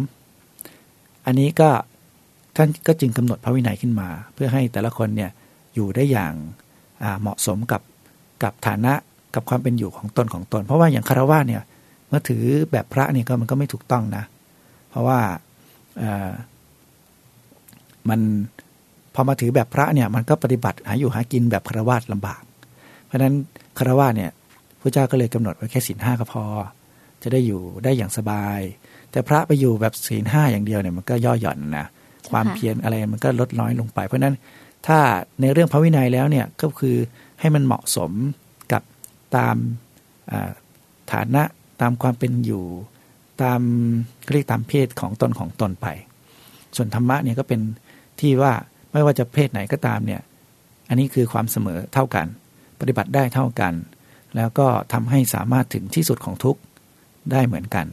อันนี้ก็ท่านก็จึงกำหนดพระวินัยขึ้นมา เพื่อให้แต่ละคนเนี่ยอยู่ได้อย่างเหมาะสมกับกับฐานะกับความเป็นอยู่ของตนของตน เพราะว่าอย่างคารวะเนี่ยเมื่อถือแบบพระเนี่ยก็มันก็ไม่ถูกต้องนะ เพราะว่ามัน อมาถือแบบพระเนี่ยมันก็ปฏิบัติหาอยู่หากินแบบคารวาสลำบาก เพราะฉะนั้นคารวาสเนี่ยพระเจ้าก็เลยกำหนดไว้แค่ศีลห้าก็พอ จะได้อยู่ได้อย่างสบาย แต่พระไปอยู่แบบศีลห้าอย่างเดียวเนี่ยมันก็ย่อหย่อนนะความเพียรอะไรมันก็ลดน้อยลงไป เพราะฉะนั้นถ้าในเรื่องพระวินัยแล้วเนี่ยก็คือให้มันเหมาะสมกับตามฐานะตามความเป็นอยู่ ตามเรียกตามเพศของตนของตนไป ส่วนธรรมะเนี่ยก็เป็นที่ว่า ไม่ว่าจะเพศไหนก็ตามเนี่ย อันนี้คือความเสมอเท่ากัน ปฏิบัติได้เท่ากัน แล้วก็ทำให้สามารถถึงที่สุดของทุกข์ได้เหมือนกัน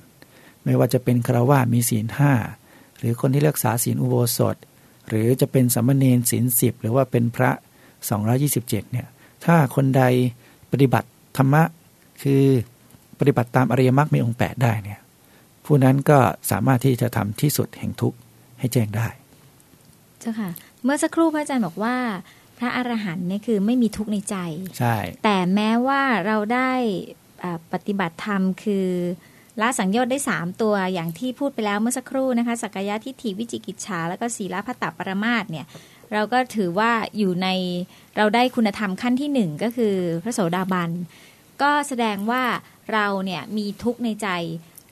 ไม่ว่าจะเป็นคราวามีศีลห้าหรือคนที่รักษาศีลอุโบสถ หรือจะเป็นสัมมเนนศีลสิบหรือว่าเป็นพระ 227เนี่ยถ้าคนใดปฏิบัติธรรมะคือปฏิบัติตามอริยมรรคมีองค์แปดได้เนี่ยผู้นั้นก็สามารถที่จะทำที่สุดแห่งทุกข์ให้แจ้งได้ เจ้าค่ะเมื่อสักครู่พระอาจารย์บอกว่า พระอรหันต์เนี่ยคือไม่มีทุกข์ในใจ ใช่ แต่แม้ว่าเราได้ปฏิบัติธรรมคือละสังโยชน์ได้สามตัวอย่างที่พูดไปแล้วเมื่อสักครู่นะคะสักกายทิฏฐิวิจิกิจฉาแล้วก็ศีลพัตตปรมาตเนี่ยเราก็ถือว่าอยู่ในเราได้คุณธรรมขั้นที่หนึ่งก็คือพระโสดาบัน ก็แสดงว่าเราเนี่ยมีทุกข์ในใจ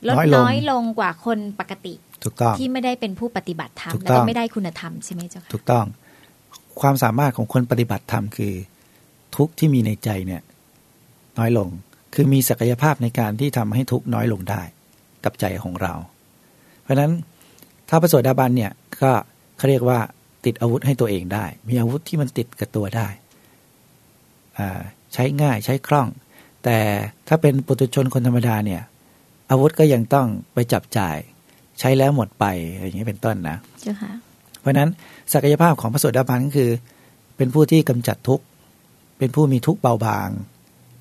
ลดน้อยลงกว่าคนปกติ ถูกต้องที่ไม่ได้เป็นผู้ปฏิบัติธรรมแล้วก็ไม่ได้คุณธรรมใช่ไหมเจ้าค่ะถูกต้อง ความสามารถของคนปฏิบัติธรรมคือ ทุกข์ที่มีในใจเนี่ย น้อยลงคือมีศักยภาพในการที่ทำให้ทุกข์น้อยลงได้ กับใจของเรา เพราะฉะนั้นถ้าพระโสดาบันเนี่ยก็เขาเรียกว่าติดอาวุธให้ตัวเองได้ มีอาวุธที่มันติดกับตัวได้ใช้ง่ายใช้คล่อง แต่ถ้าเป็นปุถุชนคนธรรมดาเนี่ยอาวุธก็ยังต้องไปจับจ่าย ใช้แล้วหมดไปอย่างนี้เป็นต้นนะเจ้าค่ะเพราะนั้นศักยภาพของพระโสดาบันก็คือ เป็นผู้ที่กำจัดทุกข์เป็นผู้มีทุกข์เบาบาง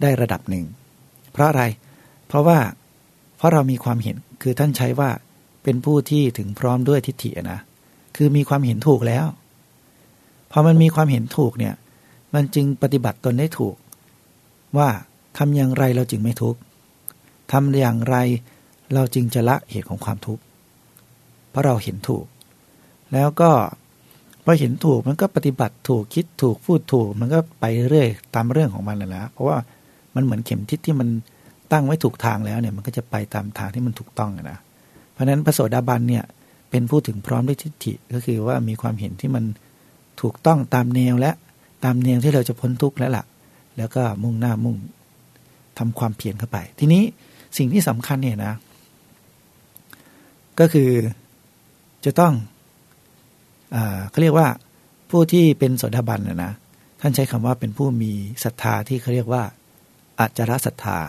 ได้ระดับหนึ่ง เพราะอะไรเพราะว่าเพราะเรามีความเห็นคือท่านใช้ว่าเป็นผู้ที่ถึงพร้อมด้วยทิฏฐินะคือมีความเห็นถูกแล้วพอมันมีความเห็นถูกเนี่ย มันจึงปฏิบัติตนได้ถูก ว่าทำอย่างไรเราจึงไม่ทุกข์ทำอย่างไรเราจึงจะละเหตุของความทุกข์ เพราะเราเห็นถูก แล้วก็พอเห็นถูกมันก็ปฏิบัติถูกคิดถูกพูดถูก มันก็ไปเรื่อยตามเรื่องของมันเลยนะเพราะว่ามันเหมือนเข็มทิศที่มันตั้งไว้ถูกทางแล้วเนี่ยมันก็จะไปตามทางที่มันถูกต้องนะเพราะฉะนั้นพระโสดาบันเนี่ยเป็นผู้ถึงพร้อมด้วยทิฏฐิก็คือว่ามีความเห็นที่มันถูกต้องตามแนวและตามแนวที่เราจะพ้นทุกข์แล้วล่ะ แล้วก็มุ่งหน้ามุ่งทำความเพียรเข้าไป ทีนี้สิ่งที่สำคัญเนี่ยนะ ก็คือ จะต้องเขาเรียกว่าผู้ที่เป็นโสดาบันนะนะท่านใช้คำว่าเป็นผู้มีศรัทธาที่เขาเรียกว่าอาจารศรัทธา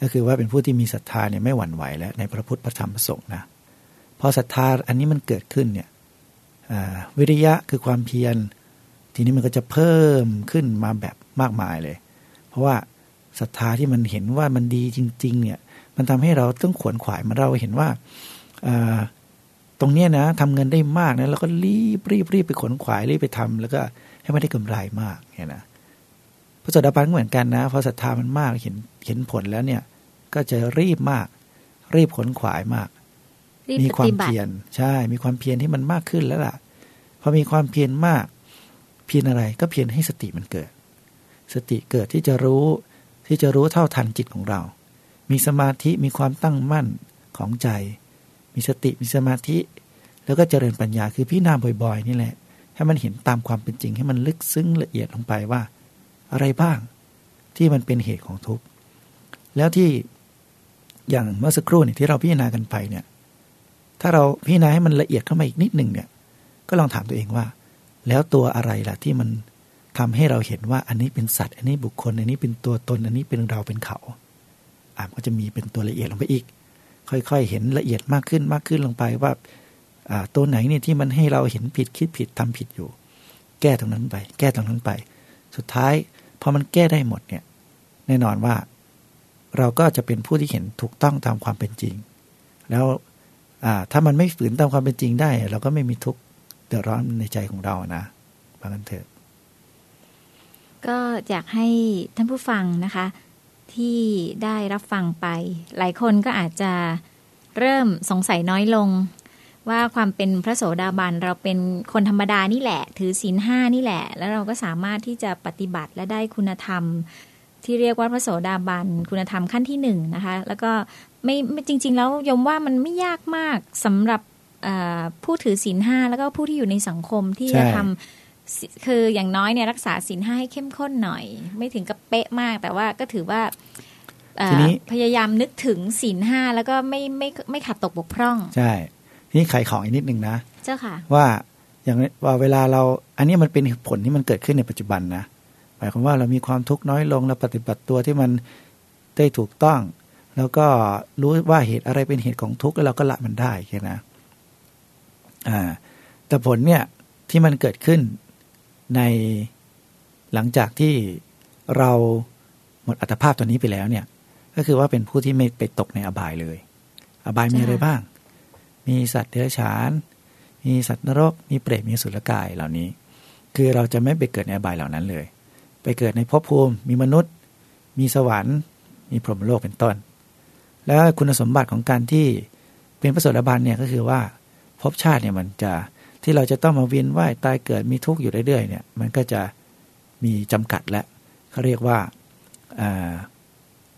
ก็คือว่าเป็นผู้ที่มีศรัทธาเนี่ยไม่หวั่นไหวแล้วในพระพุทธพระธรรมพระสงฆ์นะพอศรัทธาอันนี้มันเกิดขึ้นเนี่ยวิริยะคือความเพียร ทีนี้มันก็จะเพิ่มขึ้นมาแบบมากมายเลย เพราะว่าศรัทธาที่มันเห็นว่ามันดีจริง ๆ เนี่ย มันทำให้เราต้องขวนขวายมาเราเห็นว่า ตรงเนี้ยนะทำเงินได้มากนะแล้วก็รีบรีบรีบไปขวนขวายรีบไปทำแล้วก็ให้มันได้กำไรมากเนี่ยนะพระสดาบันเหมือนกันนะพอศรัทธามันมากเห็นเห็นผลแล้วเนี่ย ก็จะรีบมาก รีบขวนขวายมาก มีความเพียรใช่ มีความเพียรที่มันมากขึ้นแล้วล่ะพอมีความเพียรมาก เพียรอะไรก็เพียรให้สติมันเกิด สติเกิดที่จะรู้ที่จะรู้เท่าทันจิตของเรา มีสมาธิมีความตั้งมั่นของใจ มีสติมีสมาธิ แล้วก็เจริญปัญญาคือพิจารณาบ่อย ๆ นี่แหละ ให้มันเห็นตามความเป็นจริงให้มันลึกซึ้งละเอียดลงไปว่า อะไรบ้างที่มันเป็นเหตุของทุกข์แล้วที่อย่างเมื่อสักครู่นี่ที่เราพิจารณากันไปเนี่ย ถ้าเราพิจารณาให้มันละเอียดเข้ามาอีกนิดหนึ่งเนี่ย ก็ลองถามตัวเองว่า แล้วตัวอะไรล่ะที่มันทำให้เราเห็นว่าอันนี้เป็นสัตว์ อันนี้บุคคล อันนี้เป็นตัวตน อันนี้เป็นเราเป็นเขาอ่าก็จะมีเป็นตัวละเอียดลงไปอีก ค่อยๆ เห็นละเอียดมากขึ้นมากขึ้นลงไปว่าตัวไหนเนี่ยที่มันให้เราเห็นผิดคิดผิดทำผิดอยู่ แก้ตรงนั้นไป แก้ตรงนั้นไป สุดท้ายพอมันแก้ได้หมดเนี่ยแน่นอนว่า เราก็จะเป็นผู้ที่เห็นถูกต้องตามความเป็นจริง แล้วถ้ามันไม่ฝืนตามความเป็นจริงได้ เราก็ไม่มีทุกข์เดือดร้อนในใจของเรานะบางกันเถอะก็อยากให้ท่านผู้ฟังนะคะ ที่ได้รับฟังไป หลายคนก็อาจจะเริ่มสงสัยน้อยลง ว่าความเป็นพระโสดาบันเราเป็นคนธรรมดานี่แหละ ถือศีลห้านี่แหละ แล้วเราก็สามารถที่จะปฏิบัติและได้คุณธรรม ที่เรียกว่าพระโสดาบันคุณธรรมขั้นที่หนึ่งนะคะ แล้วก็ไม่ไม่จริง ๆ แล้วยมว่ามันไม่ยากมากสำหรับเอ่อผู้ถือศีลห้าแล้วก็ผู้ที่อยู่ในสังคมที่ใช่จะทำสิ คืออย่างน้อยเนี่ยรักษาศีลห้าให้เข้มข้นหน่อย ไม่ถึงกับเป๊ะมาก แต่ว่าก็ถือว่าเอ่อทีนี้พยายามนึกถึงศีลห้าแล้วก็ไม่ไม่ไม่ขาดตกบกพร่อง ใช่ทีนี้ไขของอีกนิดนึงนะ เจ้าค่ะ ว่าอย่างว่าเวลาเราอันนี้มันเป็นผลที่มันเกิดขึ้นในปัจจุบันนะหมายความว่าเรามีความทุกข์น้อยลงเราปฏิบัติตัวที่มันได้ถูกต้อง แล้วก็รู้ว่าเหตุอะไรเป็นเหตุของทุกข์แล้วเราก็ละมันได้แค่นะอ่าแต่ผลเนี่ยที่มันเกิดขึ้น ในหลังจากที่เราหมดอัตภาพตัวนี้ไปแล้วเนี่ย ก็คือว่าเป็นผู้ที่ไม่ไปตกในอบายเลย อบายมีอะไรบ้าง มีสัตว์เดรัจฉาน มีสัตว์นรก มีเปรตมีสุรกายเหล่านี้ คือเราจะไม่ไปเกิดในอบายเหล่านั้นเลย ไปเกิดในภพภูมิ มีมนุษย์ มีสวรรค์ มีพรหมโลกเป็นต้น แล้วคุณสมบัติของการที่เป็นพระโสดาบันเนี่ยก็คือว่าภพชาติเนี่ยมันจะ ที่เราจะต้องมาเวียนว่ายตายเกิดมีทุกข์อยู่เรื่อยๆเนี่ยมันก็จะมีจำกัดและเขาเรียกว่าอ่า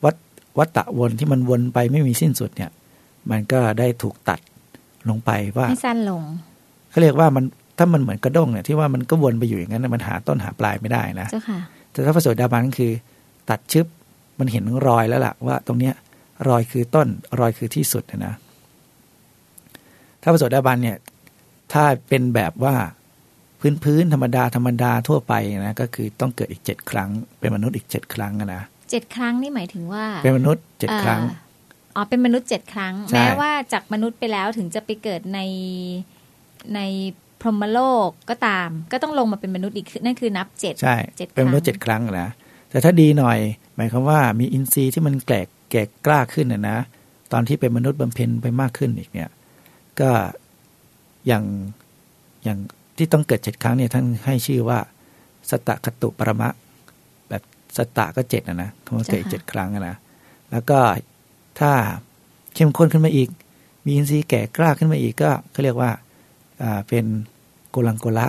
วัฏวัฏฏะวนที่มันวนไปไม่มีสิ้นสุดเนี่ย มันก็ได้ถูกตัดลงไปว่าให้สั้นลงเขาเรียกว่ามันถ้ามันเหมือนกระด้งเนี่ยที่ว่ามันก็วนไปอยู่อย่างนั้นน่ะมันหาต้นหาปลายไม่ได้นะเจ้าค่ะแต่ถ้าพระโสดาบันก็คือ ตัดชึบมันเห็นรอยแล้วล่ะ ว่าตรงเนี้ยรอยคือต้นรอยคือที่สุดนะนะถ้าพระโสดาบันเนี่ย ถ้าเป็นแบบว่าพื้นพื้นๆธรรมดาธรรมดาทั่วไปนะก็คือต้องเกิดอีกเจ็ดครั้ง เป็นมนุษย์อีกเจ็ดครั้งอะนะเจ็ดครั้งนี่หมายถึงว่า เป็นมนุษย์เจ็ดครั้งเอ่ออ๋อเป็นมนุษย์เจ็ดครั้งใช่แม้ว่าจากมนุษย์ไปแล้วถึงจะไปเกิดในในพรหมโลกก็ตาม ก็ต้องลงมาเป็นมนุษย์อีกนั่นคือนับเจ็ดใช่เจ็ดเป็นมนุษย์ครั้เจ็งดครั้งนะแต่ถ้าดีหน่อย หมายความว่ามีอินทรีย์ที่มันแกลกแก่กล้าขึ้นนะนะตอนที่เป็นมนุษย์บำเพ็ญไปมากขึ้นอีกเนี่ย ก็ อย่างอย่างที่ต้องเกิดเจ็ดครั้งเนี่ยท่านให้ชื่อว่า สตตคตุปรมะ แบบสตตะก็เจ็ดนะนะคำว่าเกิดอีกเจ็ดครั้งอะนะแล้วก็ถ้าเข้มข้นขึ้นมาอีก มีอินทรีย์แก่กล้าขึ้นมาอีกก็เขาเรียกว่าอ่าเป็นโกลังโกละ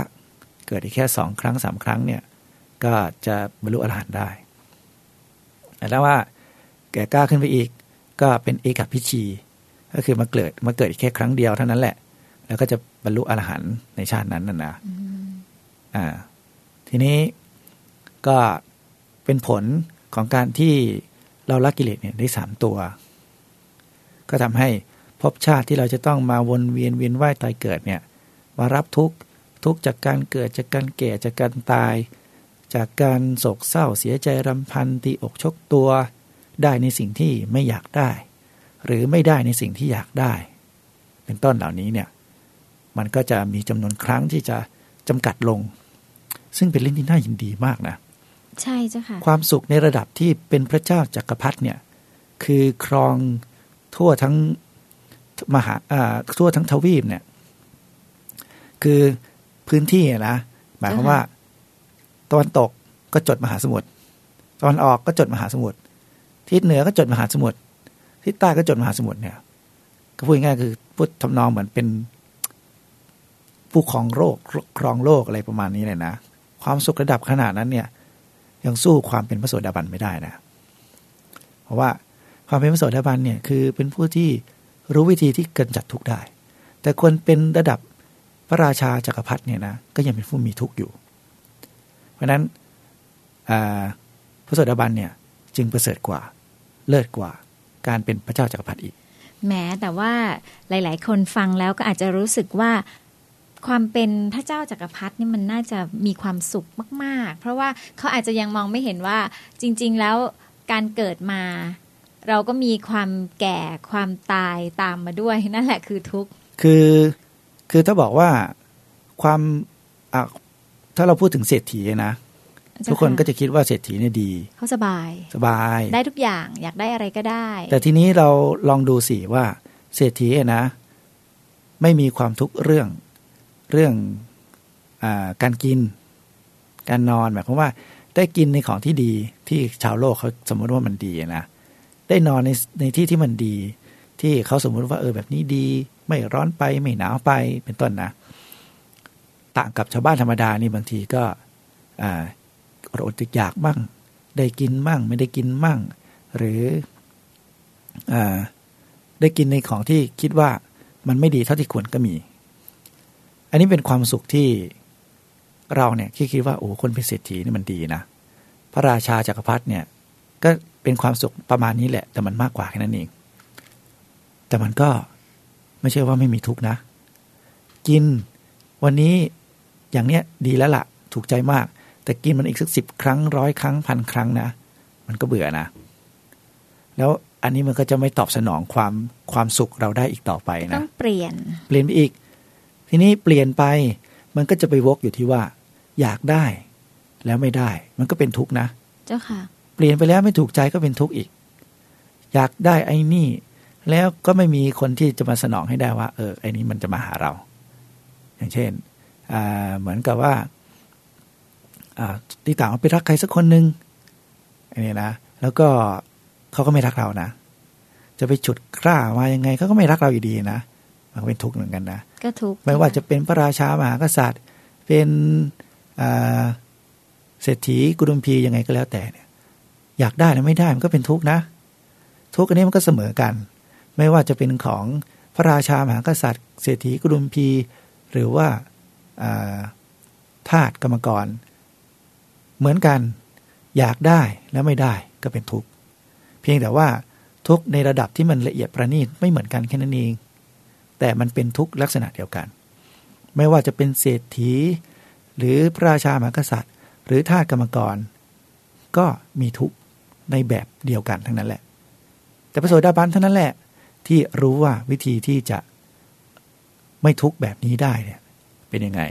เกิดอีกแค่สองครั้งสามครั้งเนี่ย ก็จะบรรลุอรหันต์ได้แต่ถ้าว่าแก่กล้าขึ้นไปอีก ก็เป็นเอกพิชีก็คือมาเกิดมาเกิดอีกแค่ครั้งเดียวเท่านั้นแหละ แล้วก็จะบรรลุอรหันต์ในชาตินั้นน่ะนะอ่า ทีนี้ก็เป็นผลของการที่เราละกิเลสเนี่ยได้สามตัว ก็ทำให้ภพชาติที่เราจะต้องมาวนเวียนเวียนว่ายตายเกิดเนี่ย มารับทุกข์ทุกข์จากการเกิดจากการแก่จากการตาย จากการโศกเศร้าเสียใจรำพันตีอกชกตัวได้ในสิ่งที่ไม่อยากได้ หรือไม่ได้ในสิ่งที่อยากได้ เป็นต้นเหล่านี้เนี่ย มันก็จะมีจำนวนครั้งที่จะจำกัดลง ซึ่งเป็นเรื่องที่น่ายินดีมากนะ ใช่เจ้าค่ะ ความสุขในระดับที่เป็นพระเจ้าจักรพรรดิเนี่ย คือครองทั่วทั้งมหาอ่าทั่วทั้งทวีปเนี่ย คือพื้นที่อะนะหมายความว่าตะวันตกก็จดมหาสมุทรตะวันออกก็จดมหาสมุทรทิศเหนือก็จดมหาสมุทรทิศใต้ก็จดมหาสมุทรเนี่ย ก็พูดง่ายๆคือพูดทำนองเหมือนเป็น ผู้ครองโลกครองโลกอะไรประมาณนี้เลยนะ ความสุขระดับขนาดนั้นเนี่ยยังสู้ความเป็นพระโสดาบันไม่ได้นะ เพราะว่าความเป็นพระโสดาบันเนี่ยคือเป็นผู้ที่รู้วิธีที่เกินจัดทุกได้ แต่คนเป็นระดับพระราชาจักรพรรดิเนี่ยนะก็ยังเป็นผู้มีทุกข์อยู่ เพราะฉะนั้นพระโสดาบันเนี่ยจึงประเสริฐกว่าเลิศกว่าการเป็นพระเจ้าจักรพรรดิอีกแม้แต่ว่าหลาย ๆ คนฟังแล้วก็อาจจะรู้สึกว่า ความเป็นพระเจ้าจักรพรรดินี่มันน่าจะมีความสุขมาก ๆ เพราะว่าเขาอาจจะยังมองไม่เห็นว่าจริง ๆ แล้วการเกิดมา เราก็มีความแก่ความตายตามมาด้วยนั่นแหละคือทุกข์คือคือถ้าบอกว่าความอะถ้าเราพูดถึงเศรษฐีนะทุกคนก็จะคิดว่าเศรษฐีเนี่ยดี เขาสบาย สบาย ได้ทุกอย่างอยากได้อะไรก็ได้ แต่ทีนี้เราลองดูสิว่า เศรษฐีอะนะ ไม่มีความทุกข์เรื่อง เรื่องอการกิน การนอนหมายความว่าได้กินในของที่ดีที่ชาวโลกเขาสมมติว่ามันดีนะได้นอนในในที่ที่มันดี ที่เขาสมมุติว่าเออแบบนี้ดี ไม่ร้อนไปไม่หนาวไปเป็นต้นนะ ต่างกับชาวบ้านธรรมดานี่บางทีก็อดอดอยากมั่ง ได้กินมั่ง ไม่ได้กินมั่ง หรืออได้กินในของที่คิดว่ามันไม่ดีเท่าที่ควรก็มี อันนี้เป็นความสุขที่เราเนี่ยคิดคิดว่าโอ้คนเป็นเศรษฐีนี่มันดีนะ พระราชาจากักรพรรดิเนี่ยก็เป็นความสุขประมาณนี้แหละ แต่มันมากกว่าแค่นั้นเอง แต่มันก็ไม่ใช่ว่าไม่มีทุกข์นะ กินวันนี้อย่างเนี้ยดีแล้วละ่ะ ถูกใจมาก แต่กินมันอีกสักสิบครั้งร้อยครั้งพันครั้งนะ มันก็เบื่อนะ แล้วอันนี้มันก็จะไม่ตอบสนองความความสุขเราได้อีกต่อไปนะต้องเปลี่ยนเปลี่ยนไปอีก ทีนี้เปลี่ยนไปมันก็จะไปวกอยู่ที่ว่า อยากได้ แล้วไม่ได้ มันก็เป็นทุกข์นะ เจ้าค่ะ เปลี่ยนไปแล้วไม่ถูกใจก็เป็นทุกข์อีก อยากได้ไอ้นี่ แล้วก็ไม่มีคนที่จะมาสนองให้ได้ว่า เออไอ้นี้มันจะมาหาเรา อย่างเช่นเหมือนกับว่าตีต่างไปรักใครสักคนหนึ่งอันนี้นะแล้วก็เขาก็ไม่รักเรานะ จะไปฉุดกล้ามายังไงเขาก็ไม่รักเราอยู่ดีนะ มันก็เป็นทุกข์เหมือนกันนะ ก็ทุกข์ไม่ว่าจะเป็นพระราชามหากษัตริย์ เป็นเศรษฐีกุดุมพียังไงก็แล้วแต่เนี่ย อยากได้แล้วไม่ได้มันก็เป็นทุกข์นะ ทุกข์อันนี้มันก็เสมอกัน ไม่ว่าจะเป็นของพระราชามหากษัตริย์ เศรษฐีกุดุมพี หรือว่าทาสกรรมกร เหมือนกัน อยากได้แล้วไม่ได้ก็เป็นทุกข์เพียงแต่ว่าทุกข์ในระดับที่มันละเอียดประณีตไม่เหมือนกันแค่นั้นเอง แต่มันเป็นทุกข์ลักษณะเดียวกัน ไม่ว่าจะเป็นเศรษฐี หรือพระราชามหากษัตริย์ หรือทาสกรรมกร ก็มีทุกข์ในแบบเดียวกันทั้งนั้นแหละ แต่พระโสดาบันเท่านั้นแหละ ที่รู้ว่าวิธีที่จะไม่ทุกข์แบบนี้ได้เนี่ยเป็นยังไง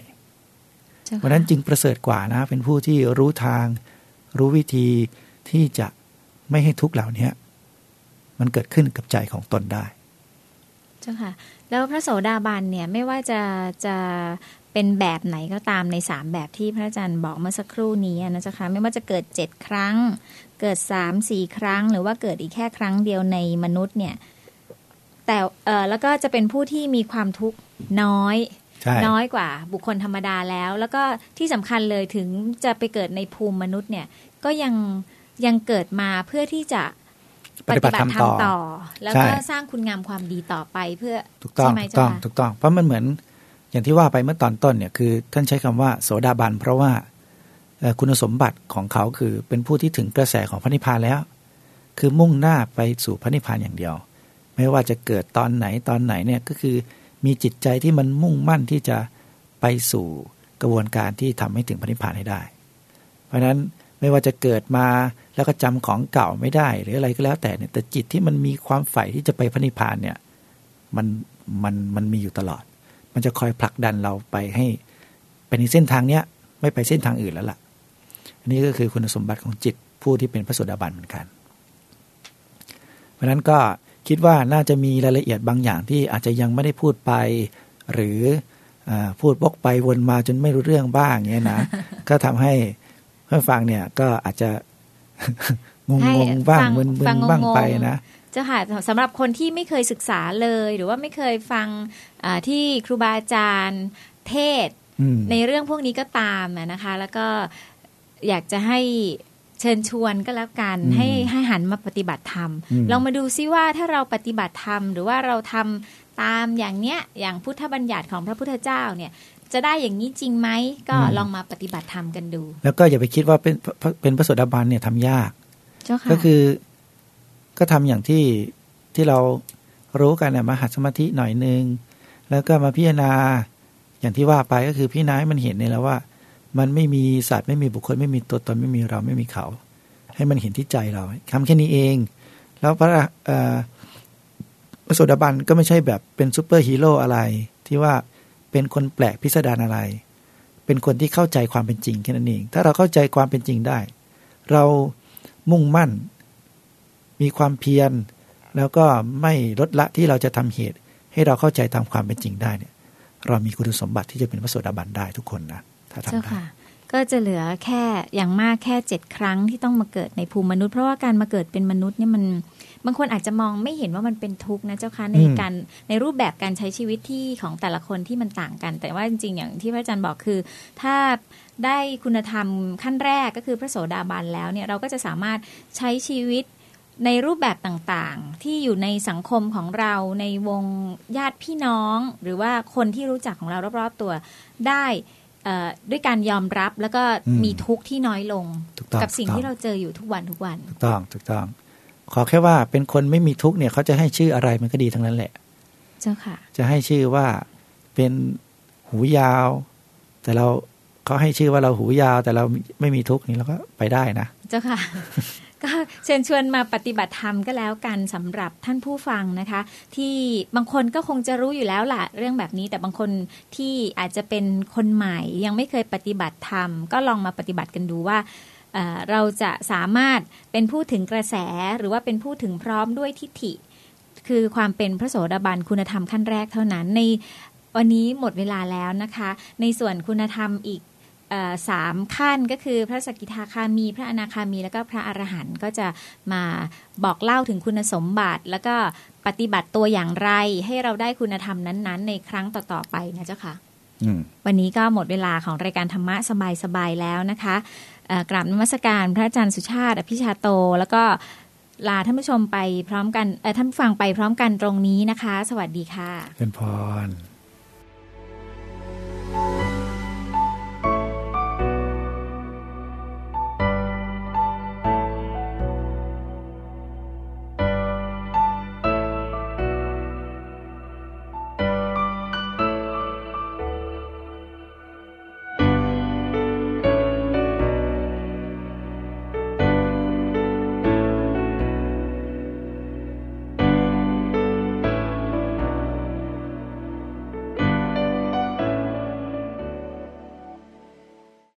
เพราะนั้นจึงประเสริฐกว่านะ เป็นผู้ที่รู้ทาง รู้วิธีที่จะไม่ให้ทุกข์เหล่านี้มันเกิดขึ้นกับใจของตนได้ เจ้าค่ะ แล้วพระโสดาบันเนี่ยไม่ว่าจะจะเป็นแบบไหนก็ตามในสามแบบที่พระอาจารย์บอกเมื่อสักครู่นี้นะเจ้าค่ะไม่ว่าจะเกิดเจ็ดครั้ง เกิดสามสี่ครั้ง หรือว่าเกิดอีกแค่ครั้งเดียวในมนุษย์เนี่ยแต่เออแล้วก็จะเป็นผู้ที่มีความทุกข์น้อยน้อยกว่าบุคคลธรรมดาแล้ว แล้วก็ที่สำคัญเลยถึงจะไปเกิดในภูมิมนุษย์เนี่ยก็ยังยังเกิดมาเพื่อที่จะ ปฏิบัติธรรมต่อแล้วก็สร้างคุณงามความดีต่อไปเพื่อถูกต้องถูกต้องถูกต้อง เพราะมันเหมือนอย่างที่ว่าไปเมื่อตอนต้นเนี่ยคือ ท่านใช้คำว่าโสดาบัน เพราะว่าคุณสมบัติของเขาคือเป็นผู้ที่ถึงกระแสของพระนิพพานแล้ว คือมุ่งหน้าไปสู่พระนิพพานอย่างเดียว ไม่ว่าจะเกิดตอนไหนตอนไหนเนี่ยก็คือมีจิตใจที่มันมุ่งมั่นที่จะไปสู่กระบวนการที่ทำให้ถึงพระนิพพานให้ได้ เพราะฉะนั้น ไม่ว่าจะเกิดมาแล้วก็จำของเก่าไม่ได้ หรืออะไรก็แล้วแต่เนี่ยแต่จิตที่มันมีความใฝ่ที่จะไปพระนิพพานเนี่ยมันมันมันมีอยู่ตลอด มันจะคอยผลักดันเราไปให้ไปในเส้นทางเนี้ยไม่ไปเส้นทางอื่นแล้วล่ะ อันนี้ก็คือคุณสมบัติของจิตผู้ที่เป็นพระโสดาบันเหมือนกัน เพราะนั้นก็คิดว่าน่าจะมีรายละเอียดบางอย่างที่อาจจะยังไม่ได้พูดไป หรืออพูดบกไปวนมาจนไม่รู้เรื่องบ้างเงี้ยนะ ก็ทำให้ เพื่อนฟังเนี่ยก็อาจจะงงงบ้างมึนมึนบ้างไปนะจะค่ะสำหรับคนที่ไม่เคยศึกษาเลย หรือว่าไม่เคยฟังที่ครูบาอาจารย์เทศ ในเรื่องพวกนี้ก็ตามนะคะ แล้วก็อยากจะให้เชิญชวนก็แล้วกัน ให้ให้หันมาปฏิบัติธรรมลองมาดูซิว่าถ้าเราปฏิบัติธรรม หรือว่าเราทำตามอย่างเนี้ยอย่างพุทธบัญญัติของพระพุทธเจ้าเนี่ย จะได้อย่างนี้จริงไหมก็ลองมาปฏิบัติธรรมกันดู แล้วก็อย่าไปคิดว่าเป็นเป็นพระโสดาบันเนี่ยทำยากก็คือก็ทำอย่างที่ที่เรารู้กันนะมาหัดสมาธิหน่อยนึง แล้วก็มาพิจารณาอย่างที่ว่าไปก็คือพี่นายมันเห็นในแล้วว่า มันไม่มีสัตว์ไม่มีบุคคลไม่มีตัวตนไม่มีเราไม่มีเขา ให้มันเห็นที่ใจเราทำแค่นี้เอง แล้วพระพระโสดาบันก็ไม่ใช่แบบเป็นซูเปอร์ฮีโร่อะไร ที่ว่า เป็นคนแปลกพิสดารอะไร เป็นคนที่เข้าใจความเป็นจริงแค่นั้นเอง ถ้าเราเข้าใจความเป็นจริงได้ เรามุ่งมั่น มีความเพียร แล้วก็ไม่ลดละที่เราจะทำเหตุ ให้เราเข้าใจตามความเป็นจริงได้เนี่ย เรามีคุณสมบัติที่จะเป็นพระโสดาบันได้ทุกคนนะ ถ้าทำได้ก็จะเหลือแค่อย่างมากแค่เจ็ดครั้งที่ต้องมาเกิดในภูมิมนุษย์ เพราะว่าการมาเกิดเป็นมนุษย์เนี่ยมัน บางคนอาจจะมองไม่เห็นว่ามันเป็นทุกข์นะเจ้าคะในการในรูปแบบการใช้ชีวิตที่ของแต่ละคนที่มันต่างกัน แต่ว่าจริงๆ อย่างที่พระอาจารย์บอกคือ ถ้าได้คุณธรรมขั้นแรกก็คือพระโสดาบันแล้วเนี่ยเราก็จะสามารถใช้ชีวิตในรูปแบบต่างๆ ที่อยู่ในสังคมของเราในวงญาติพี่น้อง หรือว่าคนที่รู้จักของเรารอบๆตัวได้ด้วยการยอมรับแล้วก็มีทุกข์ที่น้อยลง กับสิ่งที่เราเจออยู่ทุกวันทุกวัน ถูกต้องถูกต้อง ขอแค่ว่าเป็นคนไม่มีทุกข์เนี่ยเขาจะให้ชื่ออะไรมันก็ดีทั้งนั้นแหละ เจ้าค่ะ จะให้ชื่อว่าเป็นหูยาว แต่เราเขาให้ชื่อว่าเราหูยาว แต่เราไม่มีทุกข์นี่เราก็ไปได้นะ เจ้าค่ะก็เชิญชวนมาปฏิบัติธรรมก็แล้วกันสำหรับท่านผู้ฟังนะคะ ที่บางคนก็คงจะรู้อยู่แล้วล่ะ เรื่องแบบนี้แต่บางคนที่อาจจะเป็นคนใหม่ยังไม่เคยปฏิบัติธรรมก็ลองมาปฏิบัติกันดูว่า เราจะสามารถเป็นผู้ถึงกระแสหรือว่าเป็นผู้ถึงพร้อมด้วยทิฏฐิ คือความเป็นพระโสดาบันคุณธรรมขั้นแรกเท่านั้นในวันนี้หมดเวลาแล้วนะคะ ในส่วนคุณธรรมอีกสามขั้นก็คือพระสกิทาคามี พระอนาคามี แล้วก็พระอรหันต์ก็จะมาบอกเล่าถึงคุณสมบัติ แล้วก็ปฏิบัติตัวอย่างไร ให้เราได้คุณธรรมนั้น ๆ ในครั้งต่อ ๆ ไปนะเจ้าค่ะวันนี้ก็หมดเวลาของรายการธรรมะสบาย ๆ แล้วนะคะ กราบนมัสการพระอาจารย์สุชาติอภิชาโต แล้วก็ลาท่านผู้ชมไปพร้อมกันท่านฟังไปพร้อมกันตรงนี้นะคะ สวัสดีค่ะเป็นพร